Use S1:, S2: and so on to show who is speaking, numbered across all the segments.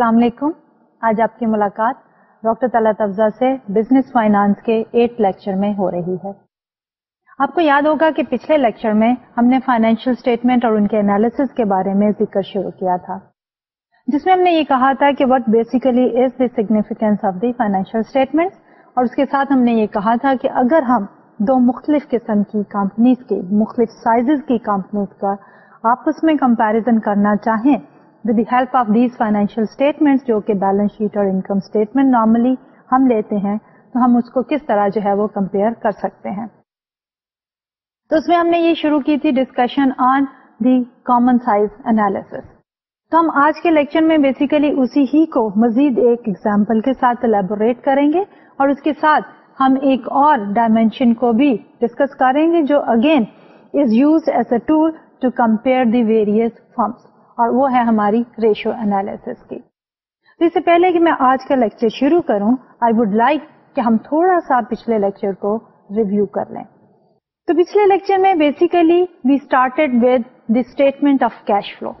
S1: السلام علیکم۔ آج آپ کی ملاقات ڈاکٹر طلعت افزا سے بزنس فائنانس کے ایٹ لیکچر میں ہو رہی ہے۔ آپ کو یاد ہوگا کہ پچھلے لیکچر میں ہم نے فائنینشیل اسٹیٹمنٹ اور ان کے انالیس کے بارے میں ذکر شروع کیا تھا۔ جس میں ہم نے یہ کہا تھا کہ what basically is the significance of the financial statement اور اس کے ساتھ ہم نے یہ کہا تھا کہ اگر ہم دو مختلف قسم کی کمپنیز کے مختلف سائزز کی کمپنیز کا آپس میں کمپیرزن کرنا چاہیں with the help of these financial statement جو کہ بیلنس شیٹ اور انکم اسٹیٹمنٹ نارملی ہم لیتے ہیں، تو ہم اس کو کس طرح جو ہے وہ کمپیئر کر سکتے ہیں۔ تو اس میں ہم نے یہ شروع کی تھی discussion on the common size analysis تو ہم آج کے لیکچر میں بیسیکلی اسی ہی کو مزید ایک ایگزامپل کے ساتھ الیبوریٹ کریں گے اور اس کے ساتھ ہم ایک اور ڈائمینشن کو بھی ڈسکس کریں گے جو again is use as a tool to compare the various firms اور وہ ہے ہماری ریشو اینالس کی۔ تو اس سے پہلے کہ میں آج کا لیکچر شروع کروں آئی وڈ لائک کہ ہم تھوڑا سا پچھلے لیکچر کو ریویو کر لیں۔ تو پچھلے لیکچر میں basically we started with the statement of cash flow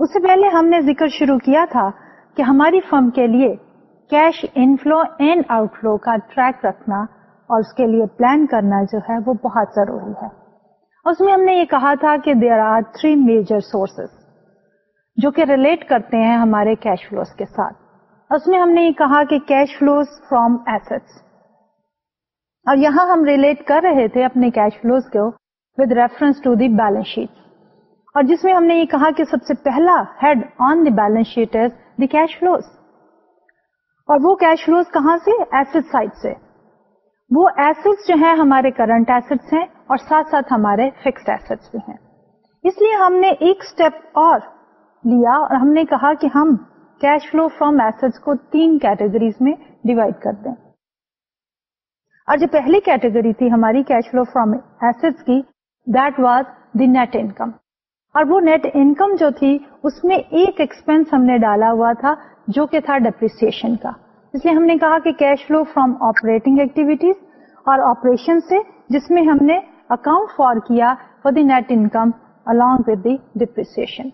S1: اس سے پہلے ہم نے ذکر شروع کیا تھا کہ ہماری فرم کے لیے cash in flow and outflow کا ٹریک رکھنا اور اس کے لیے پلان کرنا جو ہے وہ بہت ضروری ہے۔ اس میں ہم نے یہ کہا تھا کہ there are three major sources جو کہ ریلیٹ کرتے ہیں ہمارے کیش فلوز کے ساتھ۔ اس میں ہم نے یہ کہا کہ کیش فلوز فرام ایسٹس اور یہاں ہم ریلیٹ کر رہے تھے اپنے کیش فلوز کو with reference to the balance sheet اور جس میں ہم نے یہ کہا کہ سب سے پہلا head on the balance sheet is the cash flows اور وہ کیش فلوز کہاں سے؟ ایسڈ سائڈ سے۔ وہ ایسڈ جو ہیں ہمارے کرنٹ ایسڈس ہیں اور ساتھ ساتھ ہمارے فکسڈ ایسڈس بھی ہیں۔ اس لیے ہم نے ایک اسٹیپ اور لیا اور ہم نے کہا کہ ہم کیش فلو فرام ایسڈس کو تین کیٹیگریز میں ڈیوائڈ کر دیں۔ اور جو پہلی کیٹیگری تھی ہماری کیش فلو فرام ایسڈس کی that was the net income اور وہ نیٹ انکم جو تھی، اس میں ایک ایکسپینس ہم نے ڈالا ہوا تھا جو کہ تھا ڈپریسن کا۔ اس لیے ہم نے کہا کہ cash flow from operating activities اور آپریشن سے، جس میں ہم نے اکاؤنٹ فار کیا for the net income along with the depreciation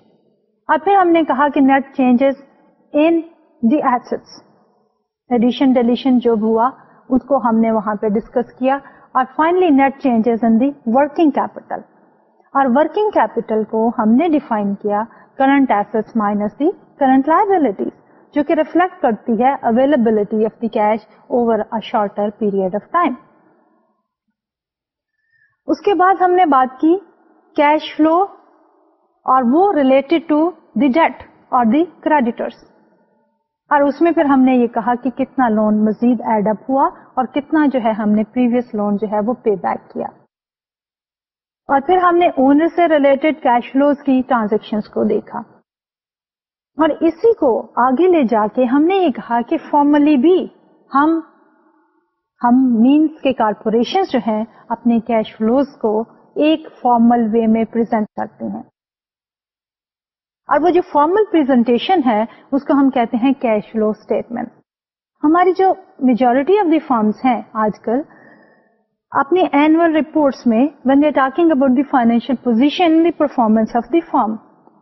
S1: اور پھر ہم نے کہا کہ net changes in the assets addition deletion جو ہوا اس کو ہم نے وہاں پہ ڈسکس کیا اور finally net changes in the working capital اور ورکنگ کیپیٹل کو ہم نے ڈیفائن کیا current asset minus the current liabilities جو کہ ریفلیکٹ کرتی ہے availability of the cash over shorter period of time اس کے بعد ہم نے بات کی کیش فلو اور وہ ریلیٹڈ ٹو دی ڈیٹ اور دی کریڈیٹرس اور اس میں پھر ہم نے یہ کہا کہ کتنا لون مزید ایڈ اپ ہوا اور کتنا جو ہے ہم نے پریویس لون جو ہے وہ پے بیک کیا. اور پھر ہم نے اونر سے ریلیٹڈ کیش فلوز کی ٹرانزیکشن کو دیکھا. اور اسی کو آگے لے جا کے ہم نے یہ کہا کہ فارملی بھی ہم ہم مینس کے کارپوریشن جو ہیں اپنے کیش فلوز کو ایک فارمل وے میں پرزینٹ کرتے ہیں۔ اور وہ جو فارمل پریزنٹیشن ہے، اس کو ہم کہتے ہیں کیش فلو اسٹیٹمنٹ ہماری جو میجورٹی آف دی فارمس ہیں آج کل، اپنی اینوئل رپورٹس میں when they talking about the financial position the performance of the firm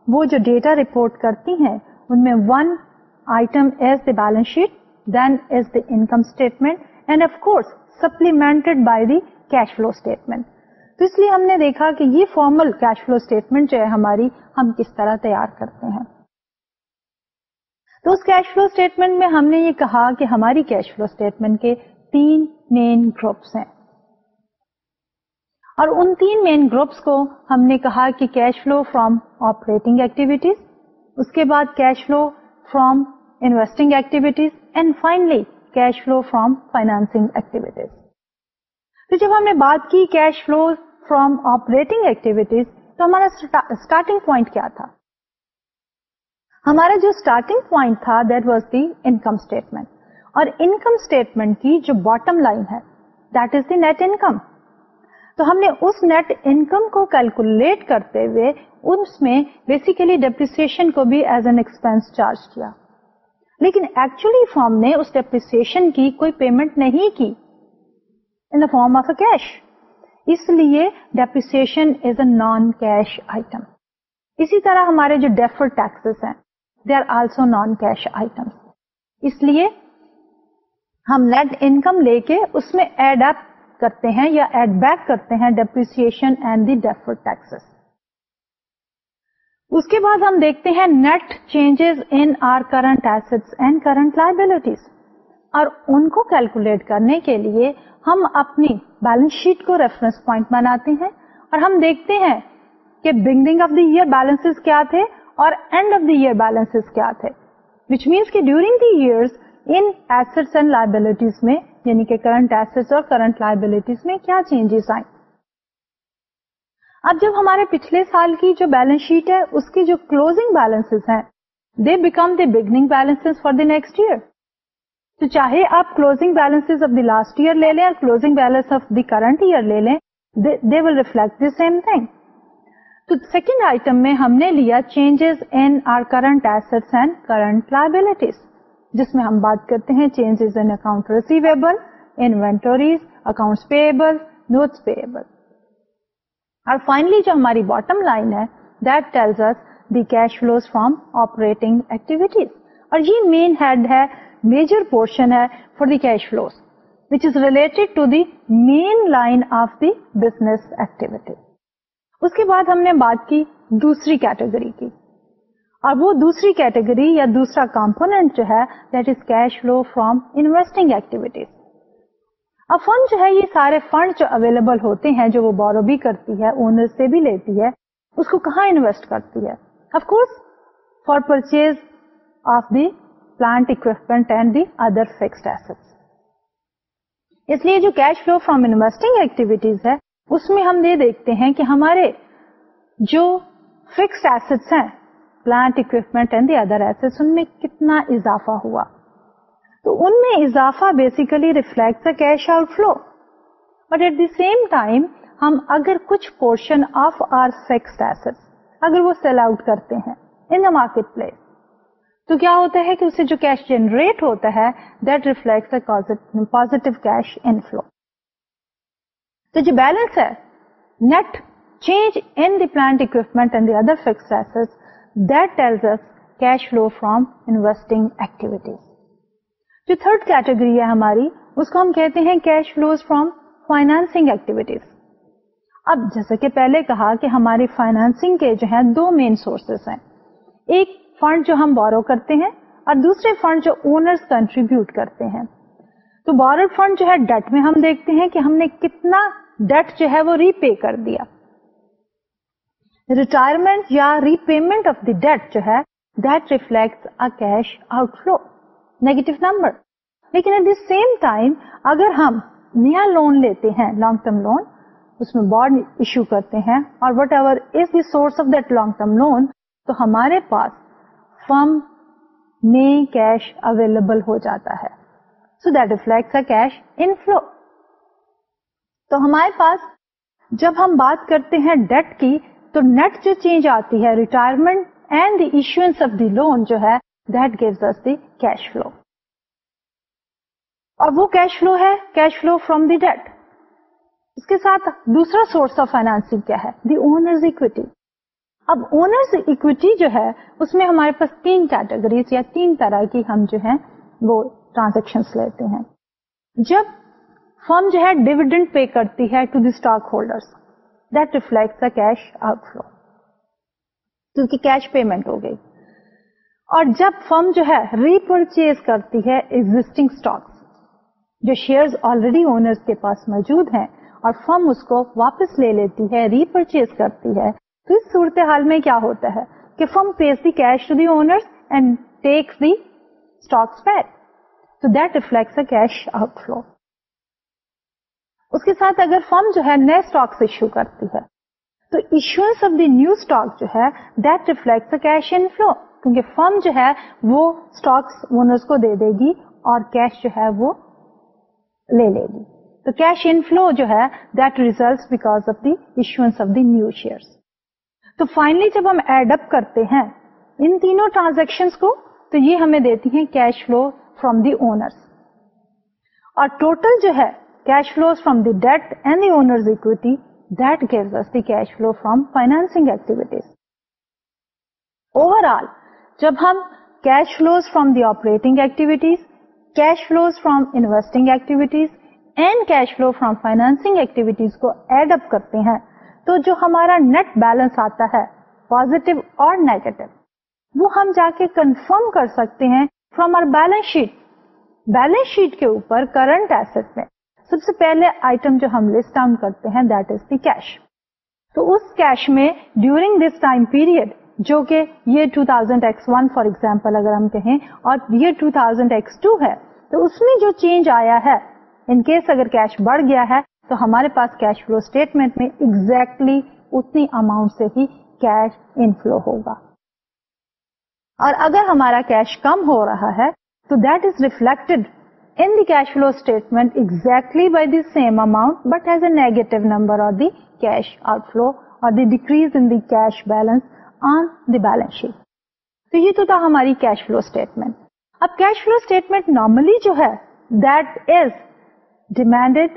S1: وہ جو ڈیٹا رپورٹ کرتی ہیں، ان میں one item as the balance sheet then is the income statement and of course supplemented by the cash flow statement تو اس لیے ہم نے دیکھا کہ یہ فارمل کیش فلو اسٹیٹمنٹ جو ہے ہماری، ہم کس طرح تیار کرتے ہیں۔ تو اس کیش فلو اسٹیٹمنٹ میں ہم نے یہ کہا کہ ہماری کیش فلو اسٹیٹمنٹ کے تین مین گروپس ہیں۔ اور ان تین مین گروپس کو ہم نے کہا کہ cash flow from operating activities اس کے بعد cash flow from investing activities and finally cash flow from financing activities تو جب ہم نے بات کی cash flow from operating activities تو ہمارا اسٹارٹنگ پوائنٹ کیا تھا؟ ہمارا جو اسٹارٹنگ پوائنٹ تھا that was the income statement اور انکم اسٹیٹمنٹ کی جو باٹم لائن ہے that is the net income تو ہم نے اس نیٹ انکم کو کیلکولیٹ کرتے ہوئے، اس میں بیسیکلی ڈپریسن کو بھی ایز این ایکسپینس چارج کیا. لیکن ایکچولی فارم نے اس ڈپریسن کی کوئی پیمنٹ نہیں کی in the form of a cash اس لیے depreciation is a non cash item اسی طرح ہمارے جو ڈیفر ٹیکسز ہیں they are also non cash item اس لیے ہم نیٹ انکم لے کے اس میں ایڈ اپ کرتے ہیں یا ایڈ بیک کرتے ہیں depreciation and the defer taxes اس کے بعد ہم دیکھتے ہیں net changes in our current asset and current liabilities اور ان کو کیلکولیٹ کرنے کے لیے ہم اپنی بیلنس شیٹ کو ریفرنس پوائنٹ بناتے ہیں اور ہم دیکھتے ہیں کہ beginning of the year balance کیا تھے اور end of the year balance کیا تھے وچ مینس کہ during the years in assets and liabilities میں یعنی کہ کرنٹ ایسٹس اور کرنٹ لائبلٹیز میں کیا چینجز آئیں۔ اب جب ہمارے پچھلے سال کی جو بیلنس شیٹ ہے، اس کی جو کلوزنگ بیلنس ہیں they become the beginning balance for the next year تو چاہے آپ closing balance of the last year لے لیں اور closing balance of the current year لے لیں they will reflect the same thing تو سیکنڈ آئٹم میں ہم نے لیا changes in our current asset and current liabilities جس میں ہم بات کرتے ہیں changes in account receivable inventories account payable notes payable اور فائنلی جو ہماری باٹم لائن ہے that tells us the cash flows from operating activities اور یہ مین ہیڈ ہے میجر پورشن ہے for the cash flows which is related to the main line of the business activity اس کے بعد ہم نے بات کی دوسری کیٹیگری کی اور وہ دوسری کیٹیگری یا دوسرا کمپونیٹ جو ہے that is cash flow from investing activities اب فنڈ جو ہے یہ سارے فنڈ جو اویلیبل ہوتے ہیں، جو وہ بورو بھی کرتی ہے اونر سے بھی لیتی ہے، اس کو کہاں انویسٹ کرتی ہے؟ Of course for purchase of the plant equipment and the other fixed asset اس لیے جو cash flow from investing activities ہے، اس میں ہم یہ دیکھتے ہیں کہ ہمارے جو فکسڈ ایسٹس ہیں plant equipment and the other asset ان میں کتنا اضافہ ہوا۔ تو ان میں اضافہ basically reflect cash out flow but at the same time ہم اگر کچھ portion of our fixed asset اگر وہ سیل آؤٹ کرتے ہیں ان دا مارکیٹ پلیس تو کیا ہوتا ہے کہ اسے جو کیش جنریٹ ہوتا ہے that reflect positive cash in flow تو جو بیلنس ہے net change in the plant equipment and the other fix asset that tells us cash flow from investing activities جو تھرڈ کیٹیگری ہے ہماری، اس کو ہم کہتے ہیں cash flows from financing activities اب جیسے کہ پہلے کہا کہ ہماری فائنانسنگ کے جو ہے دو مین سورسز ہیں۔ ایک فنڈ جو ہم بورو کرتے ہیں اور دوسرے فنڈ جو اونرز کنٹریبیوٹ کرتے ہیں۔ تو بورڈ فنڈ جو ہے ڈیٹ میں ہم دیکھتے ہیں کہ ہم نے کتنا ڈیٹ جو ہے وہ ری پے کر دیا۔ ریٹائرمنٹ یا repayment of the debt جو ہے that reflect a cash out flow negative number لیکن ایٹ دی سیم ٹائم اگر ہم نیا لون لیتے ہیں لانگ ٹرم لون اس میں بانڈ ایشو کرتے ہیں اور whatever is the source of that long term loan تو ہمارے پاس فرم میں کیش اویلیبل ہو جاتا ہے so that reflect cash in flow تو ہمارے پاس جب ہم بات کرتے ہیں ڈیٹ کی تو نیٹ جو چینج آتی ہے retirement and the issuance of the loan جو ہے that gives us the cash flow اور وہ کیش فلو ہے cash flow from the debt اس کے ساتھ دوسرا سورس آف فائنانسنگ کیا ہے؟ دی اونرز اکویٹی اب اونرز اکویٹی جو ہے، اس میں ہمارے پاس تین کیٹیگریز یا تین طرح کی ہم جو ہیں، وہ ٹرانزیکشن لیتے ہیں۔ جب فرم جو ہے ڈویڈنڈ پے کرتی ہے to the stock holder that reflect cash out flow کیونکہ کیش پیمنٹ ہو گئی۔ اور جب فرم جو ہے ری پرچیز کرتی ہے ایگزٹنگ اسٹاک جو شیئر آلریڈی اونرز کے پاس موجود ہیں اور فرم اس کو واپس لے لیتی ہے ری پرچیز کرتی ہے، تو اس صورتحال میں کیا ہوتا ہے کہ firm pays the cash to the owners and takes the stock back تو that reflects cash out flow اس کے ساتھ اگر فرم جو ہے نئے اسٹاک ایشو کرتی ہے، تو issuance of the new stock جو ہے that reflect cash in flow کیونکہ فرم جو ہے وہ اسٹاک اونرس کو دے دے گی اور کیش جو ہے وہ لے لے گی۔ تو کیش ان فلو جو ہے that result because of the issuance of the new share تو فائنلی جب ہم ایڈ اپ کرتے ہیں، ان تینوں ٹرانزیکشن کو، تو یہ ہمیں دیتی ہیں cash flow from the owners اور ٹوٹل جو ہے cash flows from the debt and the owners equity that gives the cash flow from financing activities overall جب ہم cash flows from the operating activities cash flows from investing activities and cash flow from financing activities کو add up کرتے ہیں، تو جو ہمارا net balance آتا ہے پوزیٹو اور نیگیٹو وہ ہم جا کے کنفرم کر سکتے ہیں from our balance sheet balance sheet کے اوپر کرنٹ ایسٹ میں سب سے پہلے آئٹم جو ہم لسٹ ڈاؤن کرتے ہیں دیٹ از دی کیش تو اس کیش میں ڈیورنگ دس ٹائم پیریڈ جو کہ یہ 2000 ایکس ون فار ایگزامپل اگر ہم کہیں، اور یہ 2000 ایکس ٹو ہے، تو اس میں جو چینج آیا ہے ان کیس اگر کیش بڑھ گیا ہے، تو ہمارے پاس کیش فلو اسٹیٹمنٹ میں ایگزیکٹلی اتنی اماؤنٹ سے ہی کیش انفلو ہوگا۔ اور اگر ہمارا کیش کم ہو رہا ہے، تو that is reflected in the cash flow statement exactly by the same amount but has a negative number or the cash outflow or the decrease in the cash balance on the balance sheet. تو یہ تو تھا ہماری cash flow statement اب cash flow statement normally جو ہے that از ڈیمینڈیڈ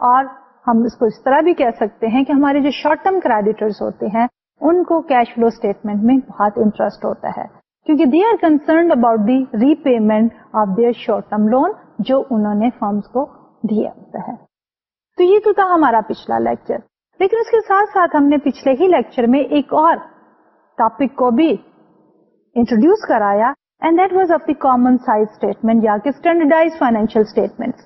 S1: اور ہم اس کو اس طرح بھی کہہ سکتے ہیں کہ ہمارے جو شارٹ ٹرم کریڈیٹرز ہوتے ہیں، ان کو کیش فلو اسٹیٹمنٹ میں بہت انٹرسٹ ہوتا ہے. کیونکہ they are concerned about the repayment of their short term loan جو انہوں نے فارمس کو دیا ہوتا ہے. تو یہ تو تھا ہمارا پچھلا لیکچر لیکن اس کے ساتھ ساتھ ہم نے پچھلے ہی لیکچر میں ایک اور ٹاپک کو بھی انٹروڈیوس کرایا and that was of the common size statement یا کہ اسٹینڈرڈائز فائنینشیل اسٹیٹمنٹ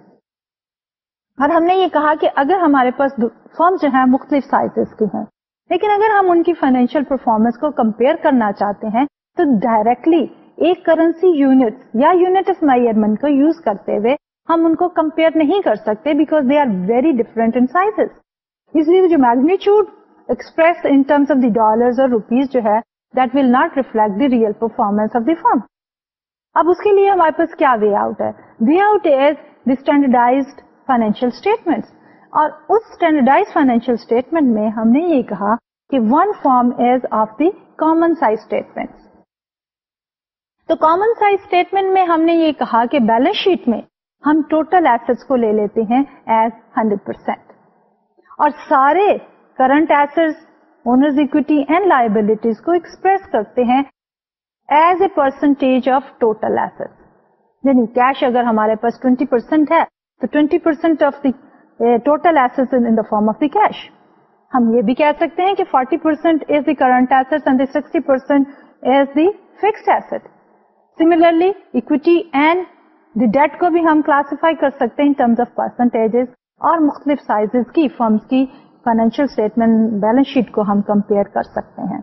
S1: اور ہم نے یہ کہا کہ اگر ہمارے پاس فارم جو ہیں مختلف سائزز کی ہیں لیکن اگر ہم ان کی فائنینشیل پرفارمنس کو کمپیئر کرنا چاہتے ہیں، تو ڈائریکٹلی ایک کرنسی یونٹ یا یونٹ آف میئرمنٹ کو یوز کرتے ہوئے ہم ان کو کمپیئر نہیں کر سکتے because they are very different in size اس لیے جو magnitude express in terms of the dollar اور روپیز جو ہے that will not reflect the real performance of the firm اب اس کے لیے ہمارے پاس کیا وے آؤٹ ہے؟ Way out is the standardize financial statement اور اس اسٹینڈرڈائز فائنینشیل اسٹیٹمنٹ میں ہم نے یہ کہا کہ one form is of the common size statement تو کامن سائز اسٹیٹمنٹ میں ہم نے یہ کہا کہ بیلنس شیٹ میں ہم ٹوٹل ایسٹ کو لے لیتے ہیں ایز ہنڈریڈ پرسینٹ اور سارے current asset owners equity and liabilities کو ایکسپریس کرتے ہیں as a percentage of total asset یعنی کیش اگر ہمارے پاس ٹوینٹی پرسینٹ ہے، تو twenty percent of the total asset in the form of the cash ہم یہ بھی کہہ سکتے ہیں کہ forty percent is the current asset and sixty percent is the fixed asset similarly equity and the debt کو بھی ہم کلاسیفائی کر سکتے ہیں ان ٹرمز آف پرسنٹیج اور مختلف سائز کی فرمس کی فائنینشیل اسٹیٹمنٹ بیلنس شیٹ کو ہم کمپیئر کر سکتے ہیں۔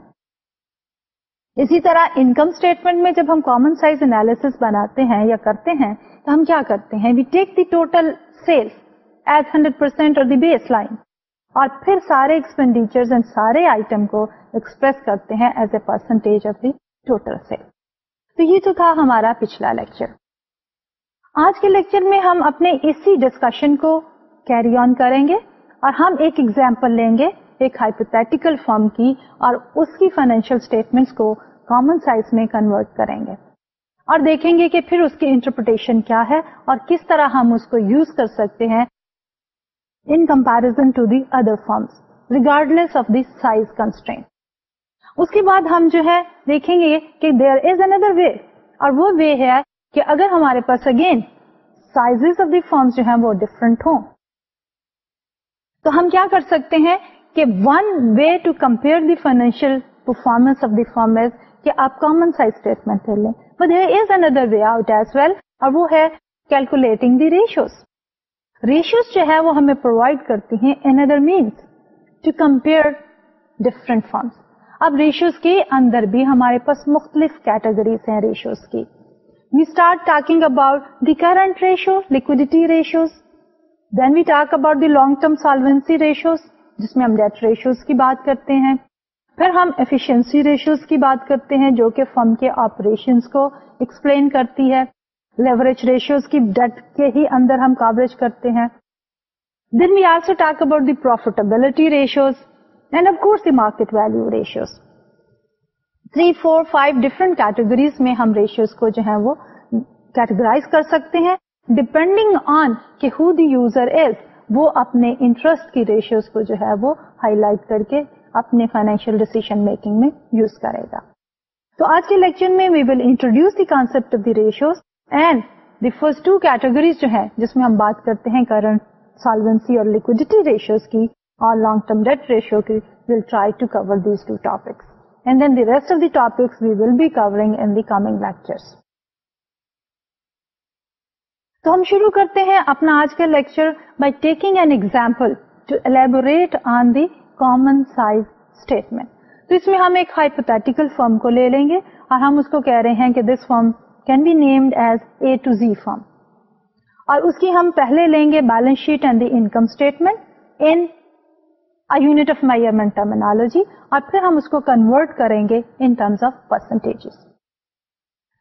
S1: اسی طرح انکم اسٹیٹمنٹ میں جب ہم کامن سائز انالیس بناتے ہیں یا کرتے ہیں، تو ہم کیا کرتے ہیں؟ We take the total sales as hundred percent اور دی بیس لائن اور پھر سارے ایکسپینڈیچر سارے آئٹم کو ایکسپریس کرتے ہیں as a percentage of the total sale تو یہ تو تھا ہمارا پچھلا لیکچر آج کے لیکچر میں ہم اپنے اسی ڈسکشن کو کیری آن کریں گے۔ اور ہم ایک ایگزامپل لیں گے، ایک ہائپوتھیٹیکل فارم کی اور اس کی فائنینشیل اسٹیٹمنٹس کو کامن سائز میں کنورٹ کریں گے۔ اور دیکھیں گے کہ پھر اس کی انٹرپریٹیشن کیا ہے اور کس طرح ہم اس کو یوز کر سکتے ہیں in comparison to the other firms regardless of the size constraint اس کے بعد ہم جو ہے، دیکھیں گے کہ دیر از اندر وے اور وہ وے ہے کہ اگر ہمارے پاس again size of the firm جو ہیں وہ ڈفرنٹ ہوں۔ تو ہم کیا کر سکتے ہیں کہ one way to compare the financial performance of the firm کہ آپ کامن سائز اسٹیٹمنٹ لیں۔ But there is another way out as well اور وہ ہے کیلکولیٹنگ دی ریشوز ریشوز جو ہے وہ ہمیں پرووائڈ کرتی ہیں in other means to compare different firms اب ریشوز کے اندر بھی ہمارے پاس مختلف کیٹیگریز ہیں ریشوز کی۔ We start talking about the current ratio liquidity ratios then we talk about the long term solvency ratios جس میں ہم ڈیٹ ریشوز کی بات کرتے ہیں۔ پھر ہم ایفیشنسی ریشوز کی بات کرتے ہیں، جو کہ فرم کے آپریشن کو ایکسپلین کرتی ہے۔ لیوریج ریشوز کی ڈیٹ کے ہی اندر ہم کوریج کرتے ہیں۔ Then we also talk about the profitability ratios and of course the market value ratios three four five different categories میں ہم ریشیوز کو جو ہے وہ کیٹیگرائز کر سکتے ہیں۔ ڈپینڈنگ آن کہ ہو دی یوزر از وہ اپنے انٹرسٹ کی ریشیوز کو جو ہے وہ ہائی لائٹ کر کے اپنے فائنینشیل ڈیسیزن میکنگ میں یوز کرے گا۔ تو آج کے لیکچر میں we will introduce the concept of the ratios and the first two categories جو ہے جس میں ہم بات کرتے ہیں کرنٹ سالوینسی اور لکوڈیٹی ریشیوز کی اور لانگ ٹرم ڈیٹ ریشیو کی will try to cover these two topics and then the rest of the topics we will be covering in the coming lectures تو ہم شروع کرتے ہیں اپنا آج کا lecture by taking an example to elaborate on the common size statement تو اس میں ہم ایک ہائپوتھیٹیکل فرم کو لے لیں گے اور ہم اس کو کہہ رہے ہیں کہ this firm can be named as A to Z firm اور اس کی ہم پہلے لیں گے balance sheet and the income statement in unit of measurement terminology اور پھر ہم اس کو کنورٹ کریں گے ان ٹرمز آف پرسنٹیج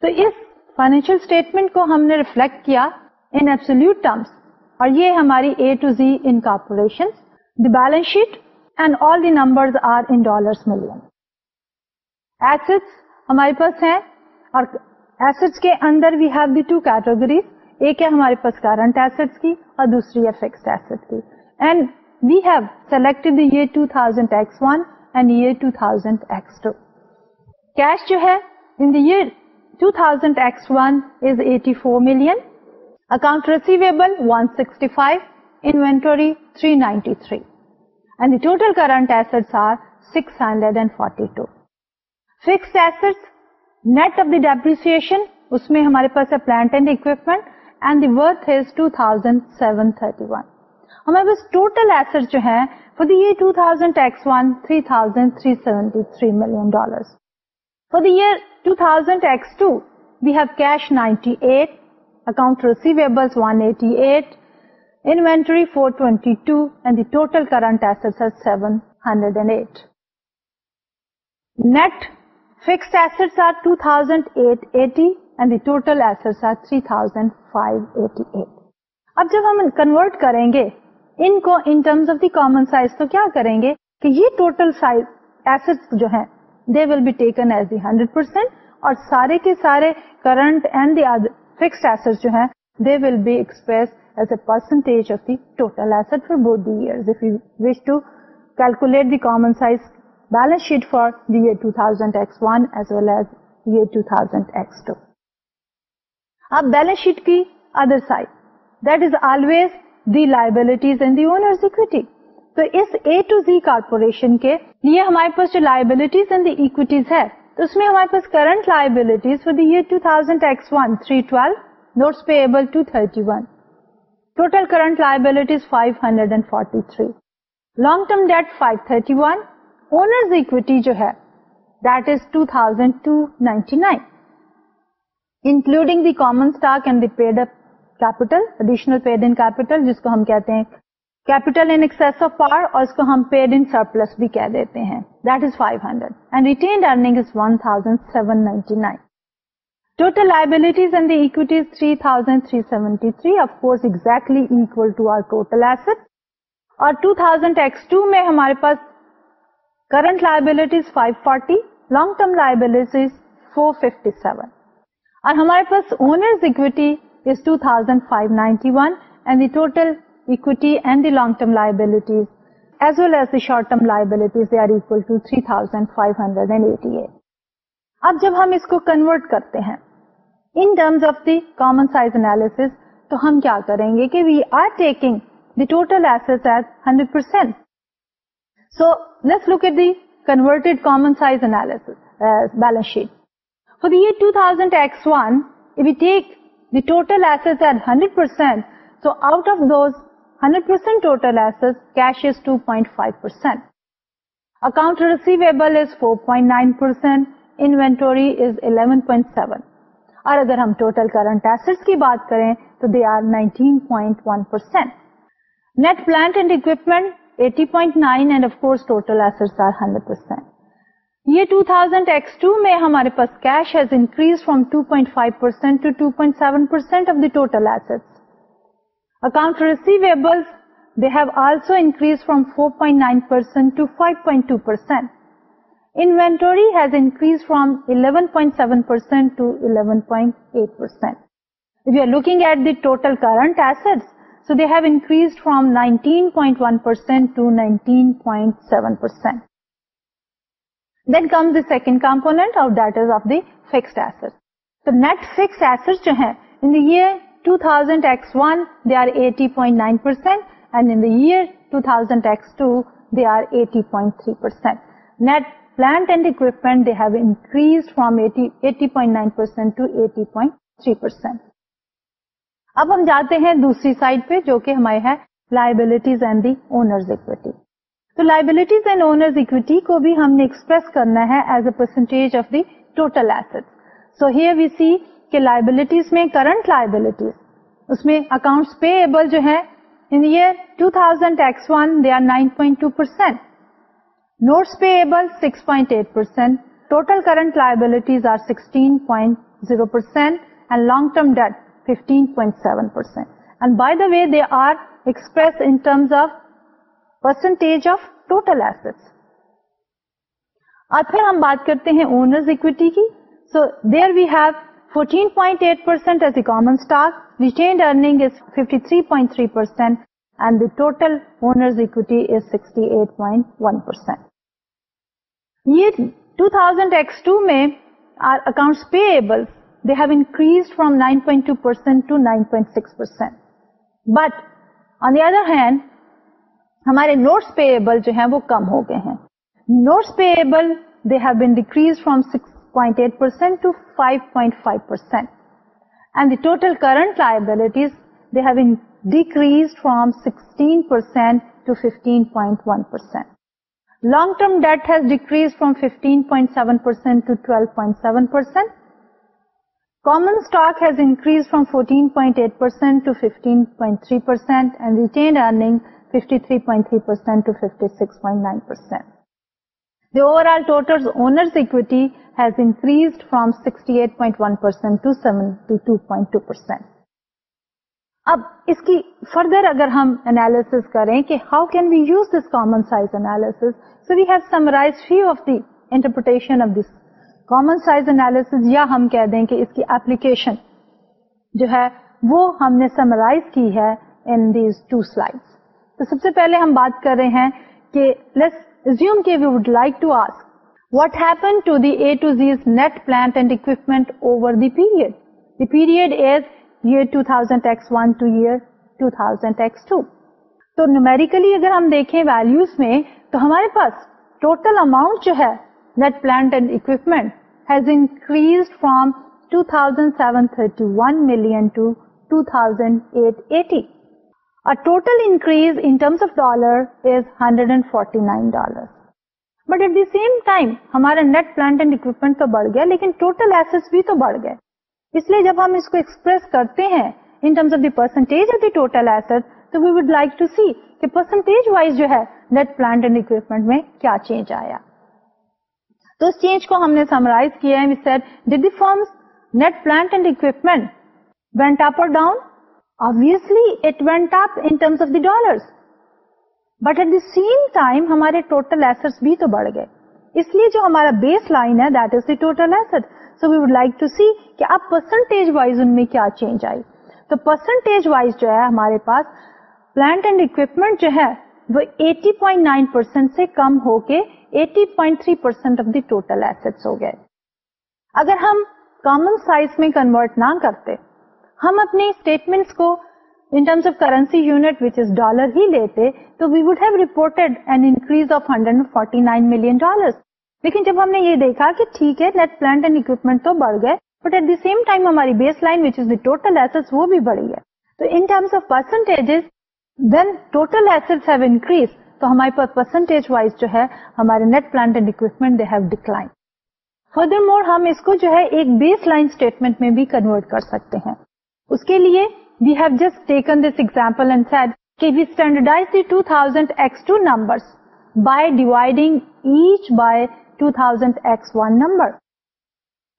S1: تو اس فائنینشیل اسٹیٹمنٹ کو ہم نے ریفلیکٹ کیا ان ایبسولوٹ ٹرمس اور یہ ہماری A to Z incorporation the balance sheet and all the number are in dollar million assets ہمارے پاس ہیں اور ایسٹس کے اندر we have the two categories ایک ہے ہمارے پاس کرنٹ ایسٹس کی اور دوسری ہے فکسڈ ایسٹ کی. And we have selected year two thousand X one and year two thousand X two cash جو ہے in the year two thousand X one is eighty four million account receivable one sixty five inventory three ninety three and the total current assets are 642. Fixed assets, net of the depreciation, اس میں ہمارے پاس ہے plant and equipment and the worth is two thousand seven thirty one ہمارے پاس total asset جو ہے for the year two thousand X one three thousand three seventy three million dollar for the year two thousand X we have cash ninety eight account receivable one eighty eight Inventory 422 and the total current assets are 708. Net fixed assets are 2880 and the total assets are 3588. اب جب ہم convert کریں گے ان کو in terms of the common size تو کیا کریں گے کہ یہ ٹوٹل سائز ایسٹ جو ہیں they will be taken as the hundred percent اور سارے کے سارے current and the fixed asset جو ہیں they will be express as a percentage of the total asset for both the years. If you wish to calculate the common size balance sheet for the year 2000 X1 as well as year 2000 X2. اب balance sheet کی other side that is always the liabilities and the owners equity تو اس اے to Z corporation کے لیے ہمارے پاس جو liabilities and the equities ہے تو اس میں ہمارے پاس current liabilities for the year two thousand X one three twelve notes payable two thirty one total current liabilities five hundred and forty three long term debt five thirty one owners equity جو ہے that is two thousand two ninety nine including the common stock and the paid up capital additional paid in capital جس کو ہم کہتے ہیں hain capital in excess of par, aur isko hum paid in surplus bhi keh dete hain. That is 500. And retained earning is 1,799. Total liabilities and the equity is 3,373, of course exactly equal to our total assets. اور 2000 X2 میں ہمارے پاس current liabilities 540 long term liabilities 457 اور ہمارے پاس owners equity is 2591 and the total equity and the long term liabilities as well as the short term liabilities they are equal to 3588 اب جب ہم اس کو کنورٹ کرتے ہیں in terms of the common size analysis تو ہم کیا کریں گے کہ we are taking the total asset as hundred percent so let's look at the converted common size analysis balance sheet for the year two thousand X one we take the total asset at hundred percent so out of those hundred percent total cash is two point five percent account receivable is four point nine percent inventory is eleven point seven اور اگر ہم total current asset کی بات کریں تو they are 19.1 percent net plant and equipment 80.9 and of course total asset are 100 percent یہ 2000 X2 میں ہمارے پاس cash has increase from 2.5 percent to 2.7 percent of the total asset account receivable they have also increase from 4.9 percent to 5.2 percent Inventory has increased from 11.7% to 11.8%. If you are looking at the total current assets, so they have increased from 19.1% to 19.7%. Then come the second component اور that is of the fixed asset تو net fix asset جو ہے in the year 2000 X1 they are 80.9 percent and in the year 2000 X2 they are 80.3 percent. Net plant and equipment they have increased from 80.9 percent to 80.3 percent. اب ہم جاتے ہیں دوسری side پہ، جو کہ ہمارے ہے liabilities and the owners equity تو لائبلٹیز اینڈ اونرز اکویٹی کو بھی ہم نے ایکسپریس کرنا ہے as a percentage of the total asset so here we see کہ لائبلٹیز میں کرنٹ لائبلٹیز اس میں اکاؤنٹس پے ایبل جو ہے in year two thousand X one they are nine point two percent notes payable six point eight percent total current liabilities are sixteen point zero percent and long term debt fifteen point seven percent and by the way they are express in terms of percentage of total asset اور پھر ہم بات کرتے ہیں owners equity کی. So there we have 14.8% as the common stock, retained earning is 53.3% and the total owner's equity is 68.1%. Year 2000 X2 mein our accounts payables they have increased from 9.2% to 9.6%. But on the other hand ہمارے notes payable جو ہیں وہ کم ہو گئے ہیں notes payable they have been decrease from six 6.8% to 5.5%. And the total current liabilities, they have been decreased from 16% to 15.1%. Long-term debt has decreased from 15.7% to 12.7%. Common stock has increased from 14.8% to 15.3% and retained earning 53.3% to 56.9%. The overall total owner's equity has increased from 68.1% to 72.2%. اب اس کی further اگر ہم analysis کریں کہ how can we use this common size analysis so we have summarise few of the interpretation of this common size analysis یا ہم کہہ دیں کہ اس کی اپلیکیشن جو ہے وہ ہم نے سمرائز کی ہے ان دیز ٹو سلائڈ تو سب سے پہلے ہم بات کر رہے ہیں کہ لیٹس ریزیوم کے we would like to ask What happened to the A to Z's net plant and equipment over the period? The period is year 2000x1 to year 2000x2. تو نومیریکلی اگر ہم دیکھیں ویلوز میں تو ہمارے پاس total amount جو ہے net plant and equipment has increase from 2731 million to 2880 A total increase in terms of dollar is $149. But at the same time ہمارا نیٹ پلانٹ اینڈ اکوپمنٹ تو بڑھ گیا، لیکن ٹوٹل ایسٹ بھی تو بڑھ گئے۔ اس لیے جب ہم اس کو ایکسپریس کرتے ہیں in terms of the percentage of the total asset تو we would like to see کہ پرسنٹیج وائز جو ہے نیٹ پلانٹ اینڈ اکوپمنٹ میں کیا چینج آیا۔ تو اس چینج کو ہم نے سمرائز کیا ہے۔ Set net plant and equipment went up اور down obviously it went up in terms of the dollars. But at the same time ہمارے ٹوٹل ایسٹ بھی تو بڑھ گئے۔ اس لیے جو ہمارا بیس لائن ہے that is the total asset so we would like to see کہ اب پرسنٹیج وائز ان میں کیا چینج آئی۔ تو پرسنٹیج وائز جو ہے ہمارے پاس پلانٹ اینڈ اکوپمنٹ جو ہے، وہ 80.9 پرسینٹ سے کم ہو کے 80.3 percent of the total asset ہو گئے۔ اگر ہم کامن سائز میں کنورٹ نہ کرتے ہم اپنے اسٹیٹمنٹس کو in terms of currency unit which is dollar ہی لیتے تو we would have reported an increase of hundred forty nine million dollar لیکن جب ہم نے یہ دیکھا کہ ٹھیک ہے نیٹ پلانٹ اینڈ اکوپمنٹ تو بڑھ گئے but at the same time ہماری base line which is the total asset وہ بھی بڑھی ہے. تو in terms of percentage then total asset have increase تو ہمارے پاس پرسنٹیج وائز جو ہے، ہمارے net plant and equipment they have decline furthermore ہم اس کو جو ہے ایک بیس لائن اسٹیٹمنٹ میں بھی کنورٹ کر سکتے ہیں. اس کے لیے we have just taken this example and said کہ we standardise the 2000x2 numbers by dividing each by 2000x1 number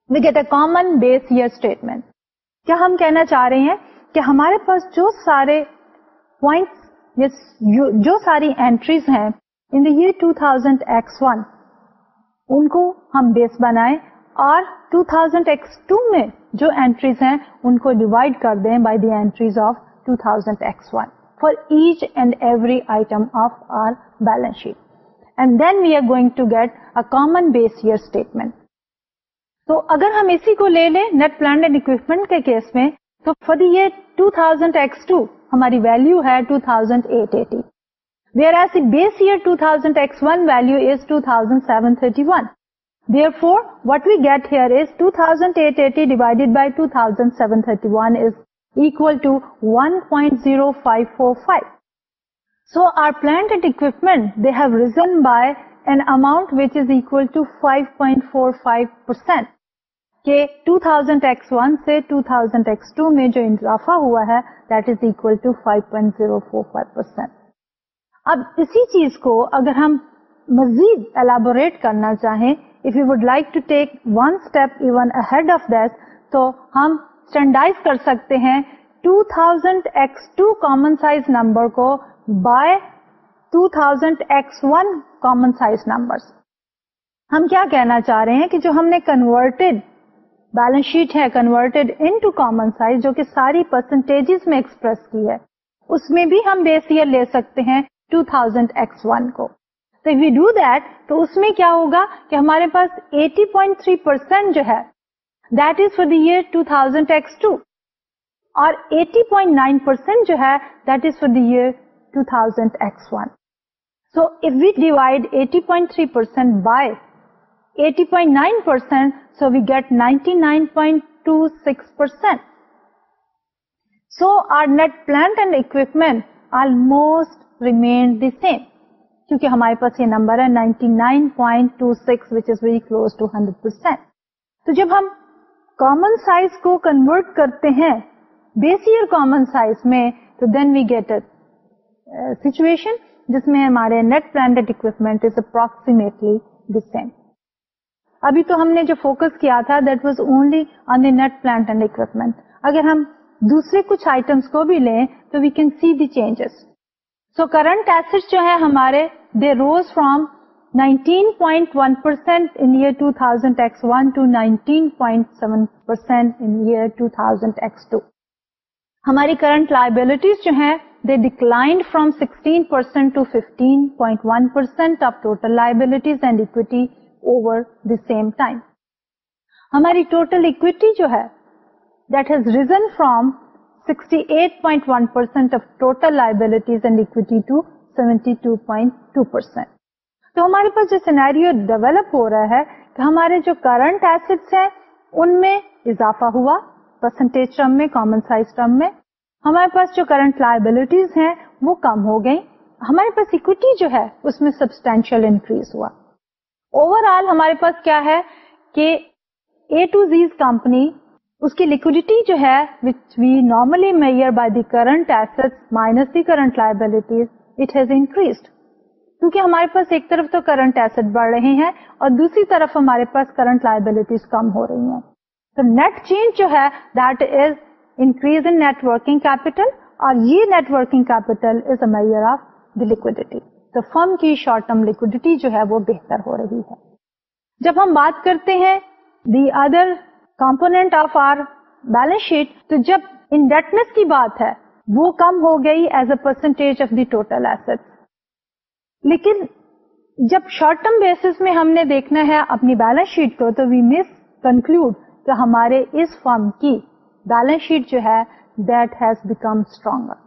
S1: we get a common base year statement کیا ہم کہنا چاہ رہے ہیں کہ ہمارے پاس جو سارے جو ساری اینٹریز ہیں in the two thousand X one ان کو ہم بیس بنائیں اور 2000x2 میں جو اینٹریز ہیں، ان کو ڈیوائڈ کر دیں by the entries of 2000x1 for each and every item of our balance sheet and then we are going to get a common base year statement تو اگر ہم اسی کو لے لیں نیٹ پلانٹ اینڈ اکوپمنٹ کے کیس میں، تو فار دی ایئر 2000x2 ہماری ویلو ہے 2880 whereas base year 2000x1 value is 2731 therefore what we get here is two thousand eight eighty divided by two thousand seven thirty one is equal to 1.0545. So our plant and equipment, they have risen by an amount which is equal to 5.45%. کہ 2000x1 سے 2000x2 میں جو اضافہ ہوا ہے that is equal to 5.045%. اب اسی چیز کو اگر ہم مزید ایلیبوریٹ کرنا چاہیں if you would like to take one step even ahead of that تو ہم اسٹینڈائز کر سکتے ہیں 2000 X two common size number کو by 2000 X common size number ہم کیا کہنا چاہ رہے ہیں کہ جو ہم نے کنورٹیڈ بیلنس شیٹ ہے converted into common size جو کہ ساری پرسنٹیج میں ایکسپریس کی ہے اس میں بھی ہم بیس ایئر لے سکتے ہیں 2000 ایکس ون کو تو وی ڈو دیٹ تو اس میں کیا ہوگا کہ ہمارے پاس 80.3 پرسینٹ جو ہے that is for the year 2000 X two اور 80.9 پرسینٹ جو ہے that is for the year 2000 X one so if we divide 80.3 percent by 80.9 percent so we get 99.26 percent so our net plant and equipment almost remain the same کیونکہ ہمارے پاس یہ number ہے 99.26 which is very close to 100 percent تو جب ہم common size کو convert کرتے ہیں بیسیئر کامن سائز میں، تو دین وی گیٹ اے سچویشن جس میں ہمارے net branded equipment is approximately same ابھی تو ہم نے جو فوکس کیا تھا that was only on the net plant and equipment اگر ہم دوسرے کچھ آئٹمس کو بھی لیں، تو we can see the changes so current asset جو ہے ہمارے they rose from 19.1% in year 2000 X1 to 19.7% in year 2000 X2. ہماری کرنٹ لائبلٹیز جو ہیں they declined from 16 percent to 15.1 percent of total liabilities and equity over the same time ہماری total equity جو ہے that has risen from 68.1 percent of total liabilities and equity to 72.2 percent تو ہمارے پاس جو scenario develop ہو رہا ہے کہ ہمارے جو کرنٹ ایسٹس ہیں، ان میں اضافہ ہوا پرسنٹیج ٹرم میں کامن سائز ٹرم میں۔ ہمارے پاس جو کرنٹ لائبلٹیز ہیں، وہ کم ہو گئی ہمارے پاس اکوٹی جو ہے، اس میں سبسٹینشیل انکریز ہوا۔ اوور آل ہمارے پاس کیا ہے کہ اے ٹو زیز کمپنی اس کی لکوڈیٹی جو ہے which we normally measure by the current asset minus the current liabilities it has increased کیونکہ ہمارے پاس ایک طرف تو کرنٹ ایسٹ بڑھ رہے ہیں اور دوسری طرف ہمارے پاس کرنٹ لائبلٹیز کم ہو رہی ہیں. تو نیٹ چینج جو ہے that is increase in net working capital اور یہ net working capital is a measure of the liquidity تو فرم کی شارٹ ٹرم لکوڈیٹی جو ہے، وہ بہتر ہو رہی ہے. جب ہم بات کرتے ہیں the other component of our balance sheet تو جب انڈیٹنس کی بات ہے، وہ کم ہو گئی as a percentage of the total asset لیکن جب شارٹ ٹرم بیسس میں ہم نے دیکھنا ہے اپنی بیلنس شیٹ کو، تو وی مس کنکلوڈ کہ ہمارے اس فرم کی بیلنس شیٹ جو ہے دیٹ ہیز بیکم اسٹرانگر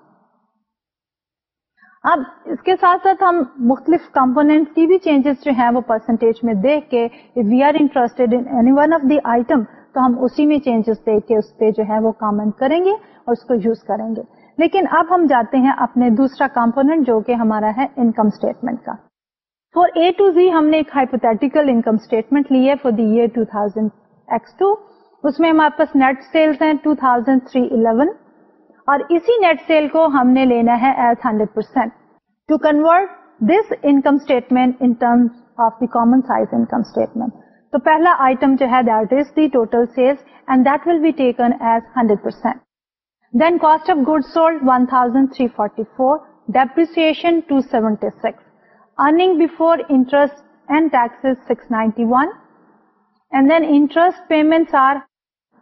S1: اب اس کے ساتھ ساتھ ہم مختلف کمپونیٹ کی بھی چینجز جو ہیں وہ پرسنٹیج میں دیکھ کے we are interested in one of the item تو ہم اسی میں چینجز دیکھ کے اس پہ جو ہے وہ کامنٹ کریں گے اور اس کو یوز کریں گے۔ لیکن اب ہم جاتے ہیں اپنے دوسرا کمپونیٹ جو کہ ہمارا ہے انکم اسٹیٹمنٹ کا۔ فور اے ٹو زی ہم نے ایک ہائپوتھیٹیکل انکم اسٹیٹمنٹ لی ہے for the year two thousand X two اس میں ہمارے پاس نیٹ سیلس ہیں 2311 اور اسی نیٹ سیل کو ہم نے لینا ہے as hundred percent to convert this income statement in terms of the common size income statement تو پہلا آئٹم جو ہے that is the total sales and that will be taken as hundred percent then cost of good sold one thousand three forty four depreciation two seventy six earning before interest and tax six ninety one and then interest payments are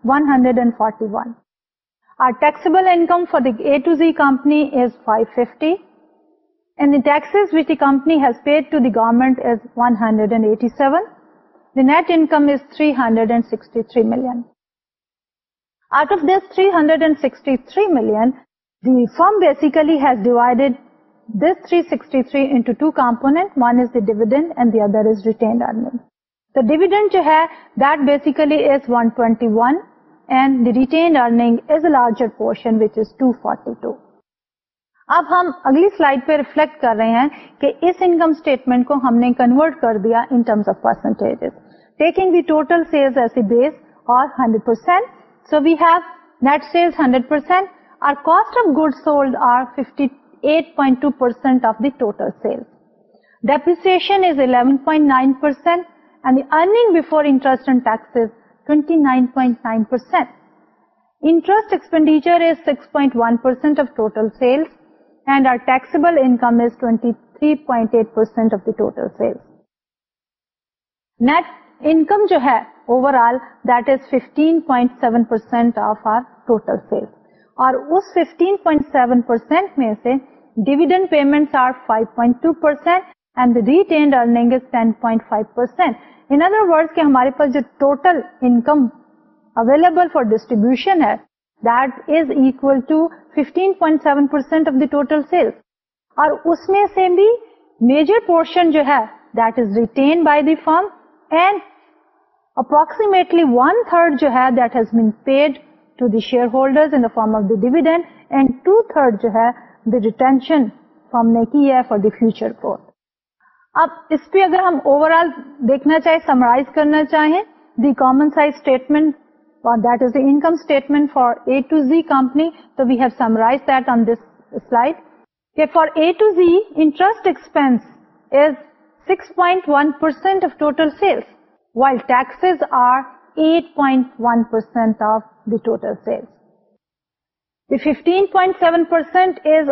S1: 141. Our taxable income for the A to Z company is 550. and the taxes which the company has paid to the government is 187. The net income is 363 million. Out of this 363 million, the firm basically has divided this 363 into two components. One is the dividend and the other is retained earnings. The dividend jo hai, that basically is 121 and the retained earning is a larger portion which is 242. اب ہم اگلی slide پہ reflect کر رہے ہیں کہ اس income statement کو ہم نے کنورٹ کر دیا in terms of percentage taking the total sales as base اور hundred percent so we have net sales hundred percent our cost of good sold are fifty eight point two percent of the total sales depreciation is eleven point nine percent and earning before interest and taxes twenty nine point nine percent interest expenditure is six point one percent of total sales and our taxable income is twenty three point eight percent of the total sales net income جو ہے overall that is fifteen point seven percent of our total sales اور اس fifteen point seven percent میں سے dividend payment are five point two percent and retained earning is ten point five percent in other word ہمارے پاس جو total income available for distribution ہے that is equal to 15.7% of the total sales اور اس میں سے بھی major portion جو ہے that is retain by the firm and approximately one third جو ہے that has been paid to the shareholder in the form of the dividend and two third جو ہے دی ریٹینشن فارم نے کی ہے for the future growth اب اس پہ اگر ہم اوور آل دیکھنا چاہیں سمرائز کرنا چاہیں the common size statement that is the income statement for A to Z company تو we have summarize that on this slide کہ for A to Z interest expense is six point one percent of total sales while taxes are eight point one percent of the total sales the fifteen point seven percent is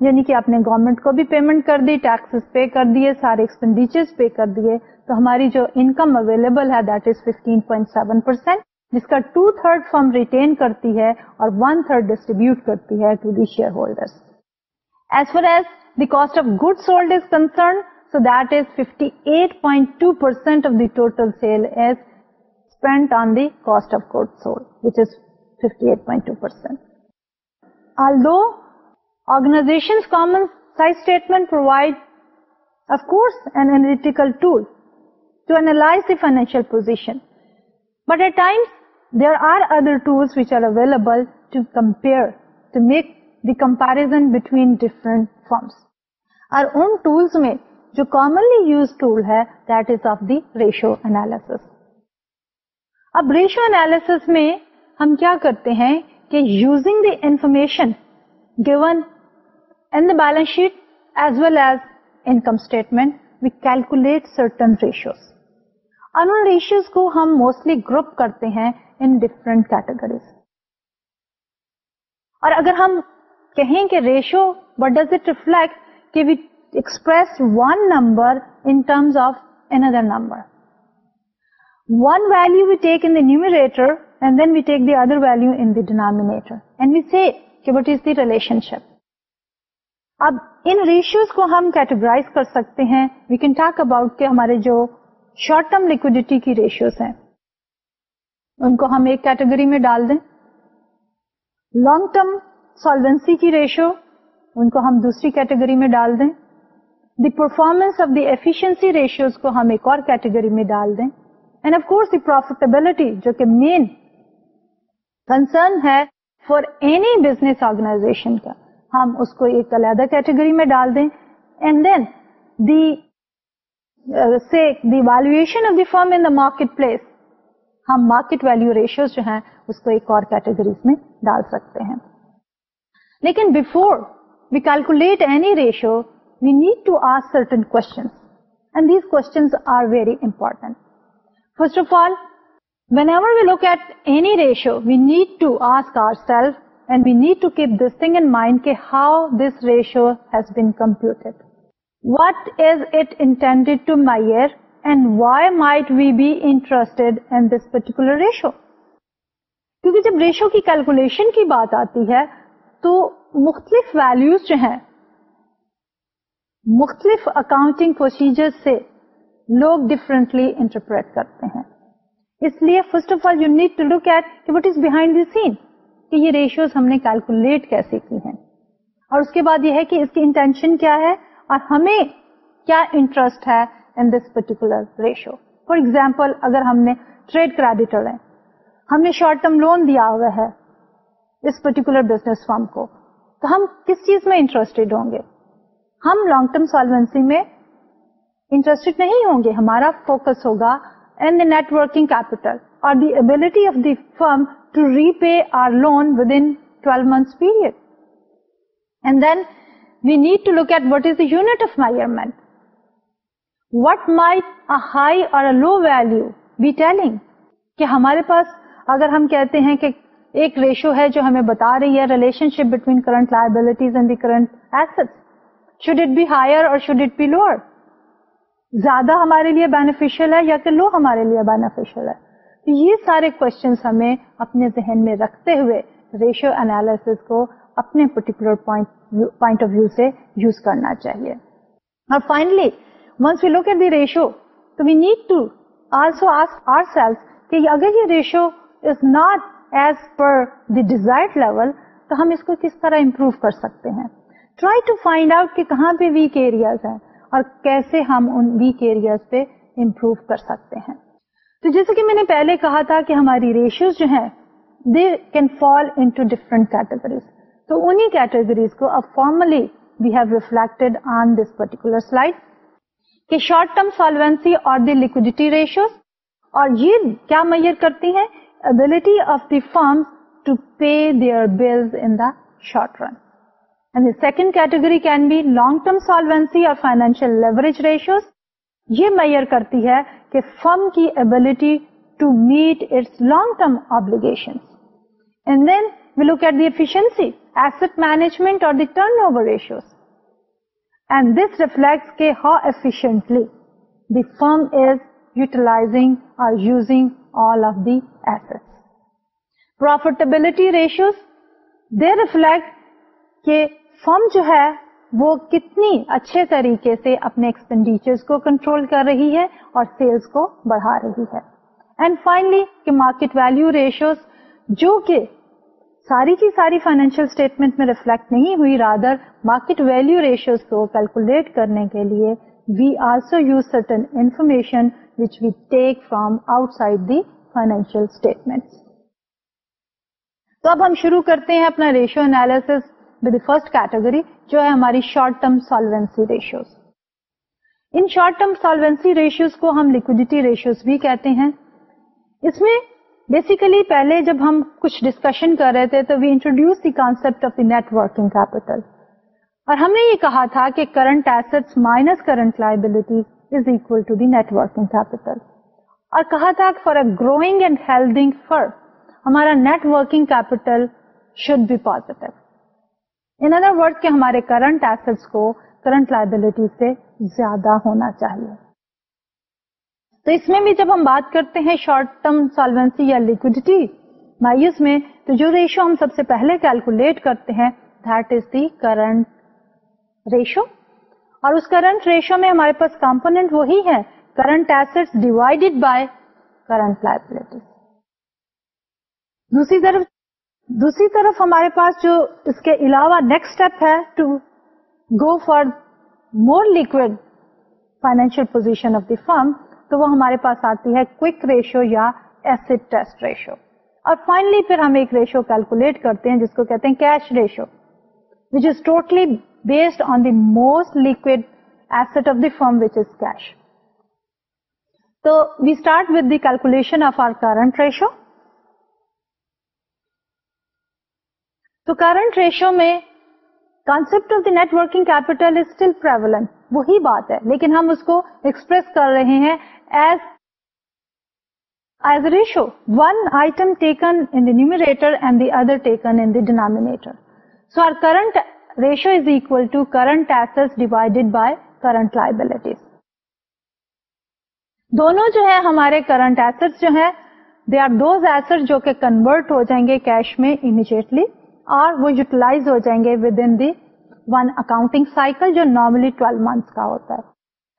S1: یعنی کہ آپ نے government کو بھی payment کر the taxes pay کر دیے، سارے ایکسپینڈیچر پے کر دیے، تو ہماری جو انکم اویلیبل ہے that is fifteen point seven percent جس کا ٹو تھرڈ فرم ریٹین کرتی ہے اور ون تھرڈ ڈسٹریبیوٹ کرتی ہے to the shareholder as far as the cost of good sold is concern so that is fifty eight point two percent of the total sale is spend on the cost of good sold which is fifty eight point two percent although Organization's common size statement provides, of course, an analytical tool to analyze the financial position. But at times, there are other tools which are available to compare, to make the comparison between different firms. Our own tools mein jo commonly used tool hai, that is of the ratio analysis. اب ratio analysis میں ہم کیا کرتے ہیں کہ using the information given In the balance sheet as well as income statement, we calculate certain ratios. ان ratios کو ہم موسٹلی گروپ کرتے ہیں ان ڈفرنٹ کیٹیگریز اور اگر ہم کہیں کہ ratio what does it reflect کہ we express one number in terms of another number one value we take in numerator and then we take the other value in the denominator and we see کہ what is the relation شپ اب ان ratios کو ہم categorize کر سکتے ہیں. We can talk about کہ ہمارے جو شارٹ ٹرم لکوڈیٹی کی ریشیوز ہیں، ان کو ہم ایک کیٹیگری میں ڈال دیں. لانگ ٹرم سالوینسی کی ریشیو ان کو ہم دوسری کیٹیگری میں ڈال دیں. The performance of the efficiency ratios کو ہم ایک اور کیٹیگری میں ڈال دیں. And of course the profitability جو کہ مین کنسرن ہے فار اینی بزنس آرگنائزیشن کا. ہم اس کو ایک علیحدہ کیٹیگری میں ڈال دیں۔ اینڈ دین دی سے the valuation of the firm in the market place ہم مارکیٹ ویلو ریشیوز جو ہیں اس کو ایک اور کیٹیگریز میں ڈال سکتے ہیں۔ لیکن before we calculate any ratio we need to ask certain questions and these questions are very important first of all whenever we look at any ratio we need to ask our self and we need to keep this thing in mind کہ how this ratio has been computed what is it intended to measure and why might we be interested in this particular ratio کیونکہ جب ratio کی calculation کی بات آتی ہے تو مختلف ویلوز جو ہیں مختلف اکاؤنٹنگ پروسیجر سے لوگ ڈفرینٹلی انٹرپریٹ کرتے ہیں اس لیے first of all you need to look at what is behind the scene کہ یہ ریشیوز ہم نے کیلکولیٹ کیسے کی ہیں۔ اور اس کے بعد یہ ہے کہ اس کی انٹینشن کیا ہے اور ہمیں کیا انٹرسٹ ہے in this particular ratio for example اگر ہم نے ٹریڈ کریڈیٹر ہے، ہم نے شارٹ ٹرم لون دیا ہوا ہے اس پرٹیکولر بزنس فارم کو، تو ہم کس چیز میں انٹرسٹیڈ ہوں گے؟ ہم لانگ ٹرم سالوینسی میں انٹرسٹیڈ نہیں ہوں گے۔ ہمارا فوکس ہوگا on the net working capital اور the ability of the firm to repay are loan within twelve months period and then we need to look at what is the unit of measurement what might high اور low value be telling کہ ہمارے پاس اگر ہم کہتے ہیں کہ ایک ratio ہے جو ہمیں بتا رہی ہے relationship between current liabilities and the current asset should it be higher اور شوڈ اٹ بی لوور زیادہ ہمارے لیے بینیفیشل ہے یا کہ لو ہمارے لیے بینیفیشل ہے؟ یہ سارے کوشچن ہمیں اپنے ذہن میں رکھتے ہوئے ریشو انالیس کو اپنے پرٹیکولر پوائنٹ آف ویو سے یوز کرنا چاہیے۔ اور finally once we look at the ratio تو we need to also ask our self کہ اگر یہ ratio is not as per the Dzire level تو ہم اس کو کس طرح امپروو کر سکتے ہیں؟ ٹرائی ٹو فائنڈ آؤٹ کہ کہاں پہ ویک ایریاز ہیں اور کیسے ہم ان ویک ایریاز پہ امپروو کر سکتے ہیں۔ تو جیسے کہ میں نے پہلے کہا تھا کہ ہماری ریشیوز جو ہیں they can fall into different categories تو انہیں کیٹیگریز کو اب formally we have reflected on this particular slide کہ شارٹ ٹرم سالوینسی اور دی لکوڈیٹی ریشیوز اور یہ کیا میئر کرتی ہیں? Ability of the firm to pay their bills in the short run second category can be long term solvency اور financial leverage ratios یہ measure کرتی ہے کہ فرم کی ability to meet its long term obligation and then we look at the efficiency asset management اور the turnover ratios and this reflect کے how efficiently the firm is utilizing اور using all of the asset profitability ratios they reflect کہ firm جو ہے وہ کتنی اچھے طریقے سے اپنے ایکسپینڈیچر کو کنٹرول کر رہی ہے اور سیلس کو بڑھا رہی ہے۔ اینڈ فائنلی کہ مارکیٹ ویلو ریشوز جو کہ ساری کی ساری فائنینشیل اسٹیٹمنٹ میں ریفلیکٹ نہیں ہوئی رادر مارکیٹ ویلو ریشوز کو کیلکولیٹ کرنے کے لیے we also use certain information which we take from outside the financial statement تو اب ہم شروع کرتے ہیں اپنا ریشو انالیس فرسٹ کیٹیگری جو ہے ہماری شارٹ ٹرم سالوینسی ریشیوز ان شارٹ ٹرم سالوینسی ریشیوز کو ہم لکوڈیٹی ریشیوز بھی کہتے ہیں اس میں بیسیکلی پہلے جب ہم کچھ ڈسکشن کر رہے تھے تو we introduce the concept of the net working capital اور ہم نے یہ کہا تھا کہ current asset minus current liability is equal to the net working capital اور کہا تھا for a growing and holding firm ہمارا net working capital should be positive in other word کے ہمارے کرنٹ ایسٹ کو کرنٹ لائبلٹی سے زیادہ ہونا چاہیے۔ تو اس میں بھی جب ہم بات کرتے ہیں شارٹ ٹرم سالوینسی یا لکوڈیٹی مایوس میں، تو جو ریشو ہم سب سے پہلے کیلکولیٹ کرتے ہیں that is the current ratio اور اس کرنٹ ریشو میں ہمارے پاس کمپونیٹ وہی ہے current asset divided by current liability دوسری طرف دوسری طرف ہمارے پاس جو اس کے علاوہ نیکسٹ اسٹیپ ہے to go for more liquid financial position of the firm تو وہ ہمارے پاس آتی ہے کوک ریشو یا ایسڈ ٹیسٹ ریشو اور فائنلی پھر ہم ایک ریشو کیلکولیٹ کرتے ہیں جس کو کہتے ہیں cash ratio which is totally based on the most liquid asset of the firm which is cash تو we start with the calculation of our current ratio تو کرنٹ ریشو میں concept of the net working capital is still prevalent وہی بات ہے. لیکن ہم اس کو ایکسپریس کر رہے ہیں as as ratio one item taken in the numerator and the other taken in the denominator so our current ratio is equal to current asset divided by current liabilities دونوں جو ہے ہمارے کرنٹ ایسٹ جو ہے they are those asset جو کہ convert ہو جائیں گے کیش میں امیڈیٹلی اور وہ یوٹیلائز ہو جائیں گے within the one accounting cycle جو نارملی ٹویلو منتھس کا ہوتا ہے۔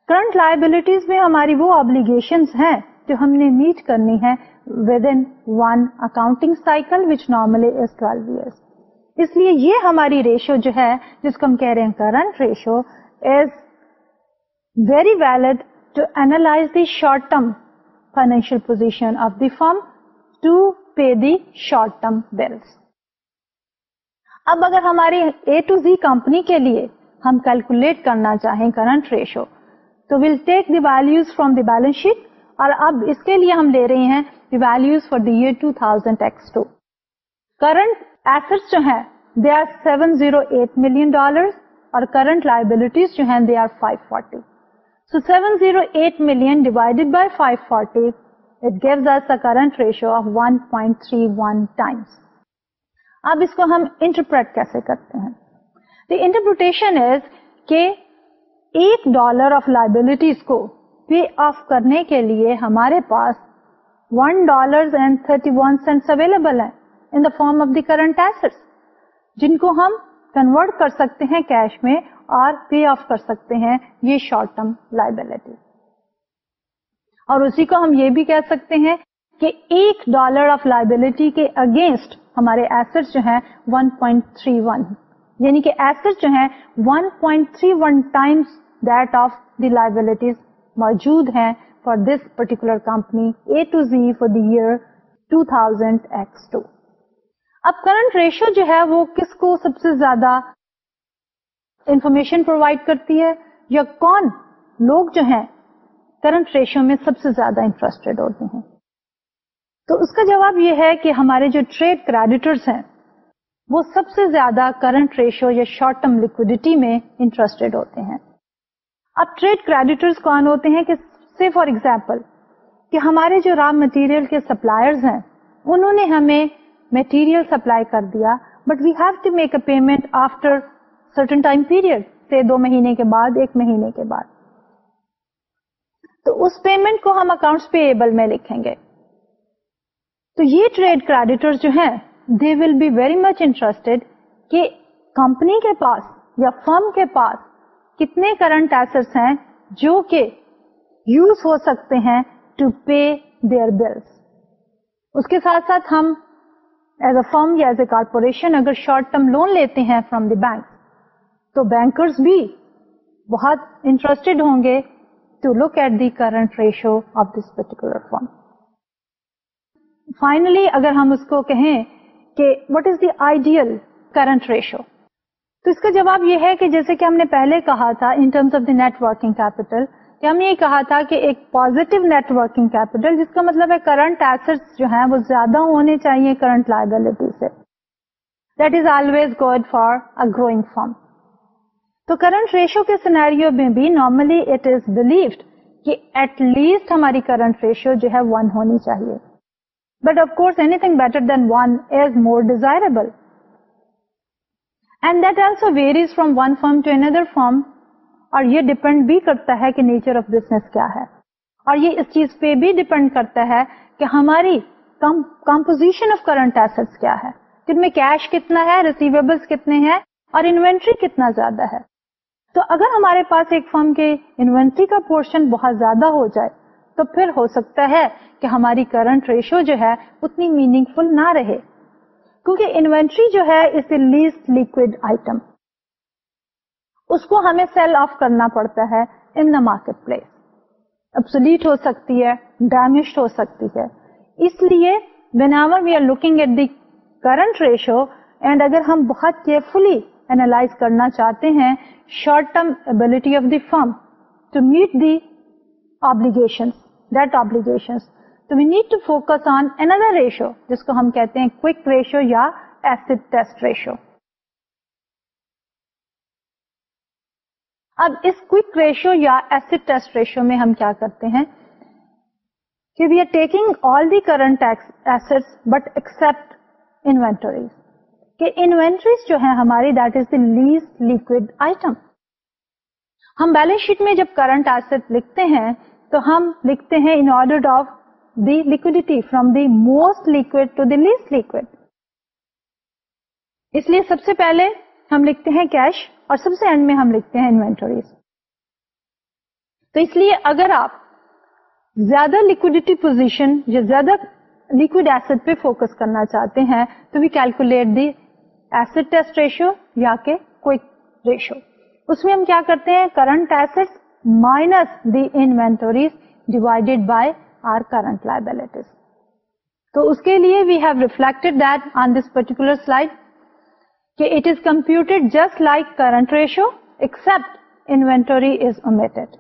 S1: کرنٹ لائبلٹیز میں ہماری وہ آبلیگیشن ہیں جو ہم نے میٹ کرنی ہے within one accounting cycle which normally is twelve years اس لیے یہ ہماری ریشو جو ہے جس کو ہم کہہ رہے ہیں current ratio is very valid to analyse the short term financial position of the firm to pay the short term bills اب اگر ہماری اے ٹو زی کمپنی کے لیے ہم کیلکولیٹ کرنا چاہیں کرنٹ ریشو تو will take the values from the balance sheet اور اب اس کے لیے ہم لے رہے ہیں the values for the year two thousand X two current asset جو ہیں they are seven zero eight million dollar اور کرنٹ لائبلٹیز جو ہیں they are five forty so seven zero eight million divided by five forty it gives us current ratio of one point three one times اب اس کو ہم interpret کیسے کرتے ہیں؟ دی انٹرپریٹیشن از کہ ایک ڈالر آف لائبلٹیز کو پے آف کرنے کے لیے ہمارے پاس one dollar and thirty one cents available ہیں in the form of the current asset جن کو ہم کنورٹ کر سکتے ہیں کیش میں اور پے آف کر سکتے ہیں یہ شارٹ ٹرم لائبلٹی اور اسی کو ہم یہ بھی کہہ سکتے ہیں کہ ایک ڈالر آف لائبلٹی کے اگینسٹ ہمارے ایسٹ جو ہیں 1.31 یعنی کہ ایسٹ جو ہیں 1.31 times that of the liabilities موجود ہیں for this particular company A to Z for the year 2000 X two اب کرنٹ ریشو جو ہے وہ کس کو سب سے زیادہ انفارمیشن پرووائڈ کرتی ہے یا کون لوگ جو ہیں کرنٹ ریشو میں سب سے زیادہ انٹرسٹیڈ ہوتے ہیں؟ تو اس کا جواب یہ ہے کہ ہمارے جو ٹریڈ کریڈیٹرس ہیں، وہ سب سے زیادہ کرنٹ ریشو یا شارٹ ٹرم لکوڈیٹی میں انٹرسٹیڈ ہوتے ہیں۔ اب ٹریڈ کریڈیٹرس کون ہوتے ہیں کہ سے فار ایگزامپل کہ ہمارے جو را مٹیریل کے سپلائرز ہیں، انہوں نے ہمیں میٹیریل سپلائی کر دیا but we have to make a payment after certain time period سے دو مہینے کے بعد، ایک مہینے کے بعد۔ تو اس پیمنٹ کو ہم اکاؤنٹس پیبل میں لکھیں گے۔ تو یہ ٹریڈ کریڈیٹر جو ہیں they will be very much interested کہ کمپنی کے پاس یا فرم کے پاس کتنے کرنٹ ایسٹ ہیں جو کہ یوز ہو سکتے ہیں ٹو پے دیئر بلس اس کے ساتھ ساتھ ہم ایز اے فرم یا ایز اے کارپوریشن اگر شارٹ ٹرم لون لیتے ہیں فرام دی بینک تو بینکرز بھی بہت انٹرسٹیڈ ہوں گے to look at the current ratio of this particular firm finally اگر ہم اس کو کہیں کہ what is the ideal current ratio تو اس کا جواب یہ ہے کہ جیسے کہ ہم نے پہلے کہا تھا in terms of the net working capital کہ ہم نے یہ کہا تھا کہ ایک پازیٹیو نیٹ ورکنگ کیپیٹل جس کا مطلب ہے کرنٹ ایسٹ جو ہیں وہ زیادہ ہونے چاہیے کرنٹ لائبلٹی سے. That is always good for a growing firm تو کرنٹ ریشو کے سینیریو میں بھی نارملی اٹ از بلیوڈ کہ ایٹ لیسٹ ہماری کرنٹ ریشو جو ہے ون ہونی چاہیے. But of course anything better than one is more desirable and that also varies from one firm to another firm اور یہ ڈپینڈ بھی کرتا ہے کہ نیچر آف بزنس کیا ہے اور یہ اس چیز پہ بھی ڈپینڈ کرتا ہے کہ ہماری کمپوزیشن آف کرنٹ ایسٹ کیا ہے جن میں کیش کتنا ہے ریسیویبلس کتنے ہیں اور انوینٹری کتنا زیادہ ہے تو اگر ہمارے پاس ایک فرم کے انوینٹری کا پورشن بہت زیادہ ہو جائے تو پھر ہو سکتا ہے کہ ہماری کرنٹ ریشو جو ہے اتنی میننگ فل نہ رہے۔ کیونکہ انوینٹری جو ہے is the least liquid item اس کو ہمیں سیل آف کرنا پڑتا ہے in the market place obsolete ہو سکتی ہے ڈیمیج ہو سکتی ہے۔ اس لیے whenever we are looking at the current ratio and اگر ہم بہت کیئرفلی اینالائز کرنا چاہتے ہیں short term ability of the firm to meet the obligation that obligation تو we need to focus on another ratio جس کو ہم کہتے ہیں کوک ریشو یا ایسڈ ٹیسٹ ریشو اب اس کوک ریشو یا ایسڈ ٹیسٹ ریشو میں ہم کیا کرتے ہیں کہ we are taking all the current asset but except inventories کہ انوینٹریز جو ہے ہماری that is the least liquid item ہم بیلنس شیٹ میں جب کرنٹ ایسٹ لکھتے ہیں تو ہم لکھتے ہیں in order of the liquidity from the most liquid to the least liquid. اس لیے سب سے پہلے ہم لکھتے ہیں کیش اور سب سے اینڈ میں ہم لکھتے ہیں انوینٹریز تو اس لیے اگر آپ زیادہ لکوڈیٹی پوزیشن یا زیادہ لکوڈ ایسڈ پہ فوکس کرنا چاہتے ہیں تو we calculate the acid test ratio یا کہ کوئی ریشو اس میں ہم کیا کرتے ہیں? Current acid minus the inventories divided by our current liabilities تو اس کے لیے we have reflected that on this particular slide that it is computed just like current ratio except inventory is omitted.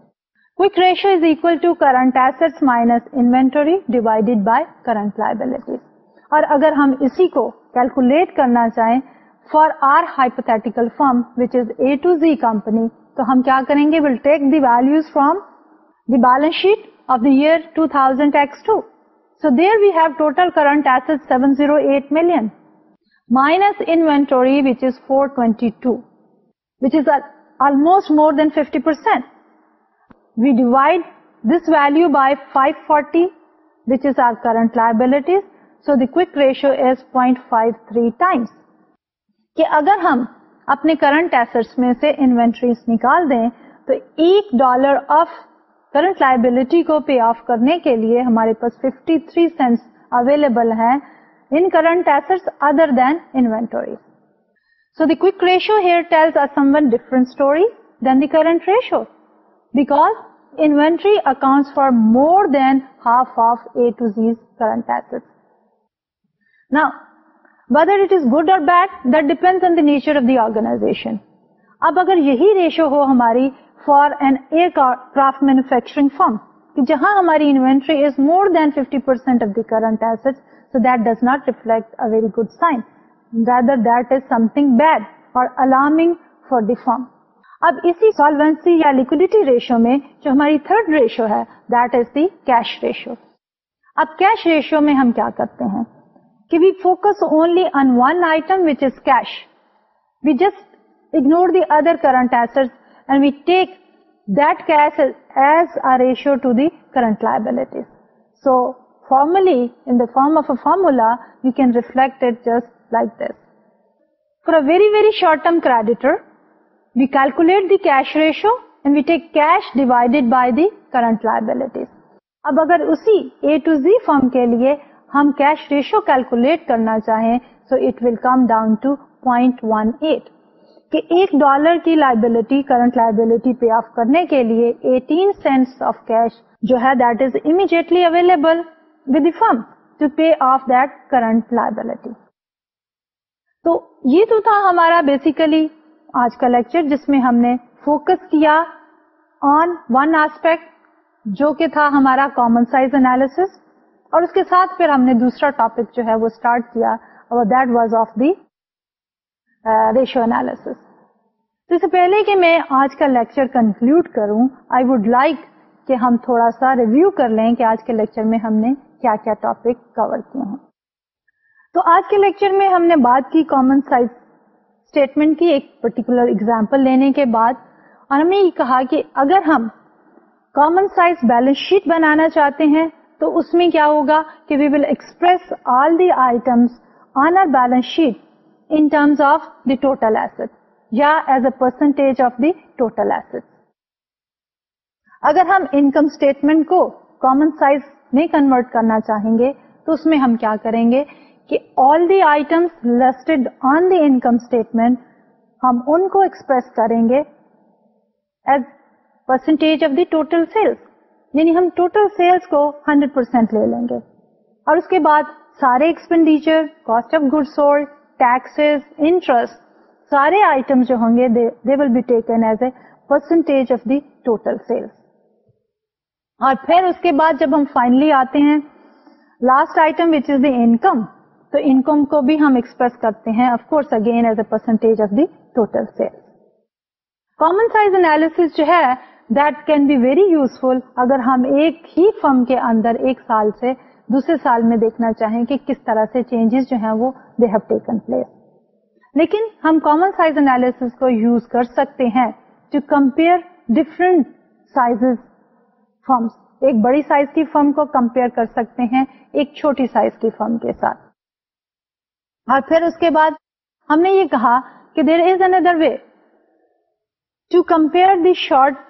S1: Quick ratio is equal to current assets minus inventory divided by current liabilities. اور اگر ہم اسی کو calculate کرنا چاہیں for our hypothetical firm which is A to Z company تو ہم کیا کریں گے؟ Will take the values from the balance sheet of the year two thousand X two so there we have total current asset seven zero eight million minus inventory which is four twenty two which is almost more than fifty percent we divide this value by five forty which is our current liabilities so the ratio point five three times کہ اگر ہم اپنے current assets میں سے inventories نکال دیں تو ایک ڈالر آف کرنٹ لائبلٹی کو پے آف کرنے کے لیے ہمارے پاس 53 تھری سینٹس اویلیبل ہیں so the ratio here story then the current ratio because inventory account for more than half of a to زیز current asset Now, whether it is good or bad, that depends on the nature of the organization. اب اگر یہی ratio ہو ہماری for an aircraft manufacturing firm جہاں ہماری inventory is more than fifty percent of the current asset So that does not reflect a very good sign. Rather that is something bad or alarming for the firm. اب اسی solvency یا liquidity ratio میں جو ہماری third ratio ہے that is the cash ratio اب cash ratio میں ہم کیا کرتے ہیں کہ we focus only on one item which is cash we just ignore the other current asset and we take that cash as a ratio to the current liabilities so formally in the form of a formula we can reflect it just like this for a very very short term creditor we calculate the cash ratio and we take cash divided by the current liabilities اب اگر اسی اے to Z form کے لیے ہم cash ratio calculate کرنا چاہیں so it will come down to point one eight کہ ایک ڈالر کی liability current liability pay off کرنے کے لیے ایٹین سینٹس آف کیش جو ہے that is immediately available with the firm to pay off that current liability تو یہ تو تھا ہمارا بیسیکلی آج کا لیکچر جس میں ہم نے فوکس کیا آن ون آسپیکٹ جو کہ تھا ہمارا کامن سائز انالیس اور اس کے ساتھ پھر ہم نے دوسرا ٹاپک جو ہے وہ اسٹارٹ کیا. اور that was of the ratio analysis تو اس سے پہلے کہ میں آج کا لیکچر کنکلوڈ کروں آئی وڈ لائک کہ ہم تھوڑا سا ریویو کر لیں کہ آج کے لیکچر میں ہم نے کیا کیا ٹاپک کور کیے ہیں. تو آج کے لیکچر میں ہم نے بات کی کامن سائز اسٹیٹمنٹ کی، ایک پرٹیکولر اگزامپل لینے کے بعد. اور ہم نے یہ کہا کہ اگر ہم کامن سائز بیلنس شیٹ بنانا چاہتے ہیں تو اس میں کیا ہوگا کہ we will express all the items on our balance sheet in terms of the total asset یا as a percentage of the total asset اگر ہم انکم اسٹیٹمنٹ کو کامن سائز میں کنورٹ کرنا چاہیں گے تو اس میں ہم کیا کریں گے کہ all the items listed on the income statement ہم ان کو ایکسپریس کریں گے as percentage of the total sales یعنی ہم ٹوٹل سیلس کو ہنڈریڈ پرسینٹ لے لیں گے۔ اور اس کے بعد سارے expenditure cost of good sold taxes interest سارے آئٹم جو ہوں گے they will be taken as a percentage of the total sales اور پھر اس کے بعد جب ہم فائنلی آتے ہیں last item which is the income تو انکم کو بھی ہم ایکسپریس کرتے ہیں of course again as a percentage of the total sale common size analysis جو ہے that can be very useful اگر ہم ایک ہی فرم کے اندر ایک سال سے دوسرے سال میں دیکھنا چاہیں کہ کس طرح سے چینجز جو ہیں وہ دے ہیو ٹیکن پلیس لیکن ہم کامن سائز انالیس کو یوز کر سکتے ہیں ٹو کمپیئر ڈفرنٹ سائز ایک بڑی سائز کی فرم کو کمپیئر کر سکتے ہیں ایک چھوٹی سائز کی فرم کے ساتھ. اور پھر اس کے بعد ہم نے یہ کہا کہ there is another way to compare the short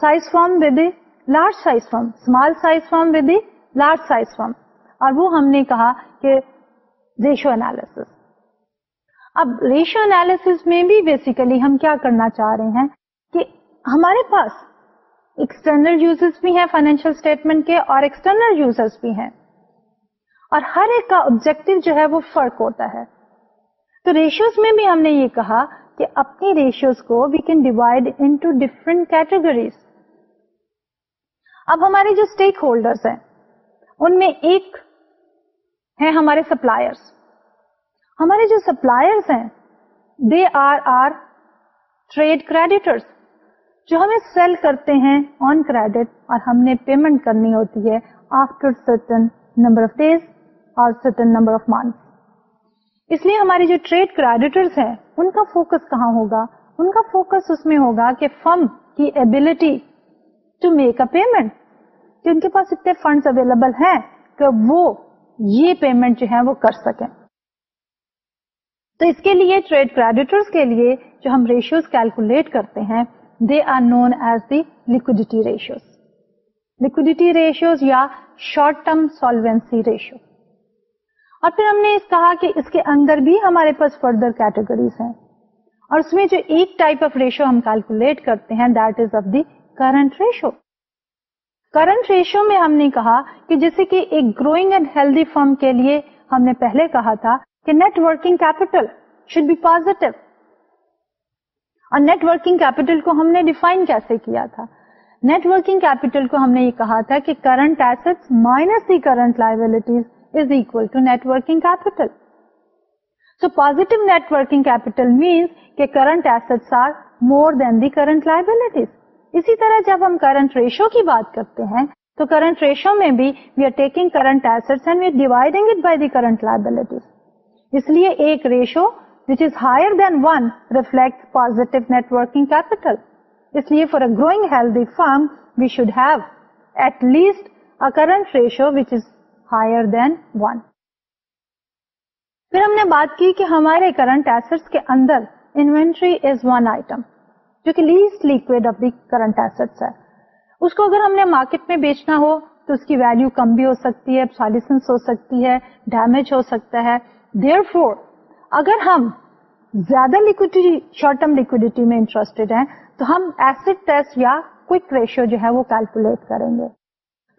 S1: size form with the large size form small size form with the large size form اور وہ ہم نے کہا کہ ریشو انالیس اب ریشو انالیس میں بھی بیسیکلی ہم کیا کرنا چاہ رہے ہیں کہ ہمارے پاس ایکسٹرنل یوزرس بھی ہیں فائنینشیل اسٹیٹمنٹ کے اور ایکسٹرنل یوزرس بھی ہیں۔ اور ہر ایک کا آبجیکٹو جو ہے وہ فرق ہوتا ہے۔ تو ریشیوز میں بھی ہم نے یہ کہا کہ اپنی ریشیوز کو we can divide into different categories اب ہمارے جو اسٹیک ہولڈرس ہیں، ان میں ایک ہے ہمارے سپلائرس ہمارے جو سپلائرس ہیں they are are trade creditors جو ہمیں سیل کرتے ہیں آن کریڈٹ اور ہم نے پیمنٹ کرنی ہوتی ہے after certain number of days اور سرٹن نمبر آف منتھ اس لیے ہماری جو ٹریڈ کریڈیٹرس ہیں، ان کا فوکس کہاں ہوگا؟ ان کا فوکس اس میں ہوگا کہ فرم کی ability to make a payment کہ ان کے پاس اتنے فنڈس اویلیبل ہیں کہ وہ یہ پیمنٹ جو ہے وہ کر سکیں۔ تو اس کے لیے ٹریڈ کریڈیٹرس کے لیے جو ہم ریشیوز کیلکولیٹ کرتے ہیں they are known as the liquidity ratios liquidity ratios یا شارٹ ٹرم سالوینسی ریشیو اور پھر ہم نے اس کہا کہ اس کے اندر بھی ہمارے پاس فردر کیٹیگریز ہیں۔ اور اس میں جو ایک ٹائپ آف ریشو ہم کیلکولیٹ کرتے ہیں that is of the current ratio current ratio میں ہم نے کہا کہ جیسے کہ ایک گروئنگ اینڈ ہیلدی فرم کے لیے ہم نے پہلے کہا تھا کہ net working capital should be positive اور نیٹ ورکنگ کیپیٹل کو ہم نے ڈیفائن کیسے کیا تھا؟ نیٹ ورکنگ کیپیٹل کو ہم نے یہ کہا تھا کہ current asset minus the current liabilities is equal to net working capital so positive net working capital means کہ current asset are more than the current liabilities اسی طرح جب ہم کرنٹ ریشو کی بات کرتے ہیں، تو کرنٹ ریشو میں بھی we are taking current asset and we are dividing it by the current liabilities اس لیے ایک ratio which is higher than one reflect positive net working capital اس لیے for a growing healthy firm we should have at least a current ratio which is higher than one پھر ہم نے بات کی کہ ہمارے کرنٹ ایسٹ کے اندر انوینٹری از ون آئٹم جو کہ least liquid of the current asset ہے۔ اس کو اگر ہم نے مارکیٹ میں بیچنا ہو تو اس کی ویلو کم بھی ہو سکتی ہے سالسنس ہو سکتی ہے ڈیمیج ہو سکتا ہے۔ دیئر فور اگر ہم زیادہ لکوڈیٹی شارٹ ٹرم لکوڈیٹی میں انٹرسٹیڈ ہیں، تو ہم ایسڈ ٹیسٹ یا کوک ریشیو جو ہے وہ کیلکولیٹ کریں گے۔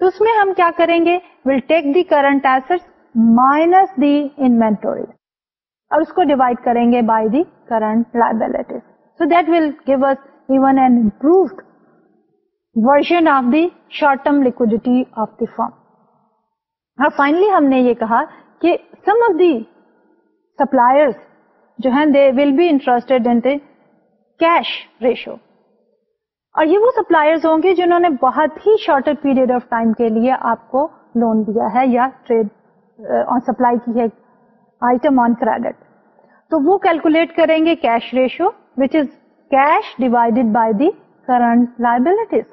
S1: تو اس میں ہم کیا کریں گے؟ Will take the current asset minus the inventory اور اس کو ڈیوائڈ کریں گے by the current liabilities So that will give us even an improved version of the short-term liquidity of the firm. اور فائنلی ہم نے یہ کہا کہ سم آف دی سپلائرس جو ہیں they will be interested in cash ratio اور یہ وہ سپلائرز ہوں گے جنہوں نے بہت ہی شارٹر پیریڈ آف ٹائم کے لیے آپ کو لون دیا ہے یا ٹریڈ سپلائی کی ہے آئٹم آن کریڈٹ تو وہ کیلکولیٹ کریں گے cash ratio which is cash divided by the current liabilities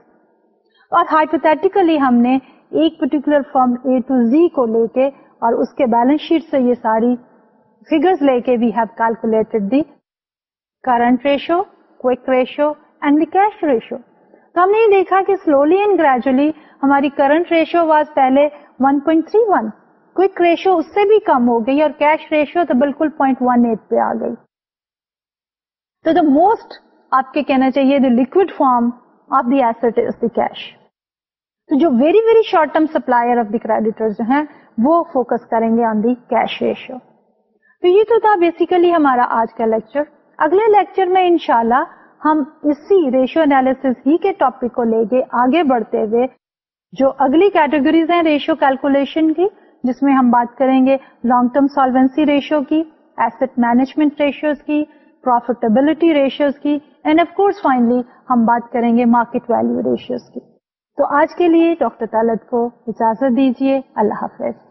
S1: اور ہائپوتھیٹیکلی ہم نے ایک particular firm A to Z کو لے کے اور اس کے بیلنس شیٹ سے یہ ساری فیگر لے کے we have calculated the current ratio quick ratio and the cash ratio تو ہم نے یہ دیکھا کہ سلولی اینڈ گریجولی ہماری کرنٹ ریشو واز پہلے 1.31 کوک ریشو اس سے بھی کم ہو گئی اور کیش ریشو تو بالکل 0.18 پہ آ گئی. تو دا موسٹ آپ کے کہنا چاہیے the liquid form of the asset is the cash تو جو very very short term supplier of the creditor جو ہیں، وہ فوکس کریں گے آن دی کیش ریشو تو یہ تو تھا بیسیکلی ہمارا آج کا لیکچر اگلے لیکچر میں انشاءاللہ ہم اسی ریشو انالیس ہی کے ٹاپک کو لے کے آگے بڑھتے ہوئے جو اگلی کیٹیگریز ہیں ریشو کیلکولیشن کی، جس میں ہم بات کریں گے لانگ ٹرم سالوینسی ریشو کی ایسٹ مینجمنٹ ریشوز کی پروفیٹیبلٹی ریشیوز کی اینڈ آف کورس فائنلی ہم بات کریں گے مارکیٹ ویلو ریشیوز کی۔ تو آج کے لیے ڈاکٹر طالب کو اجازت دیجیے، اللہ حافظ۔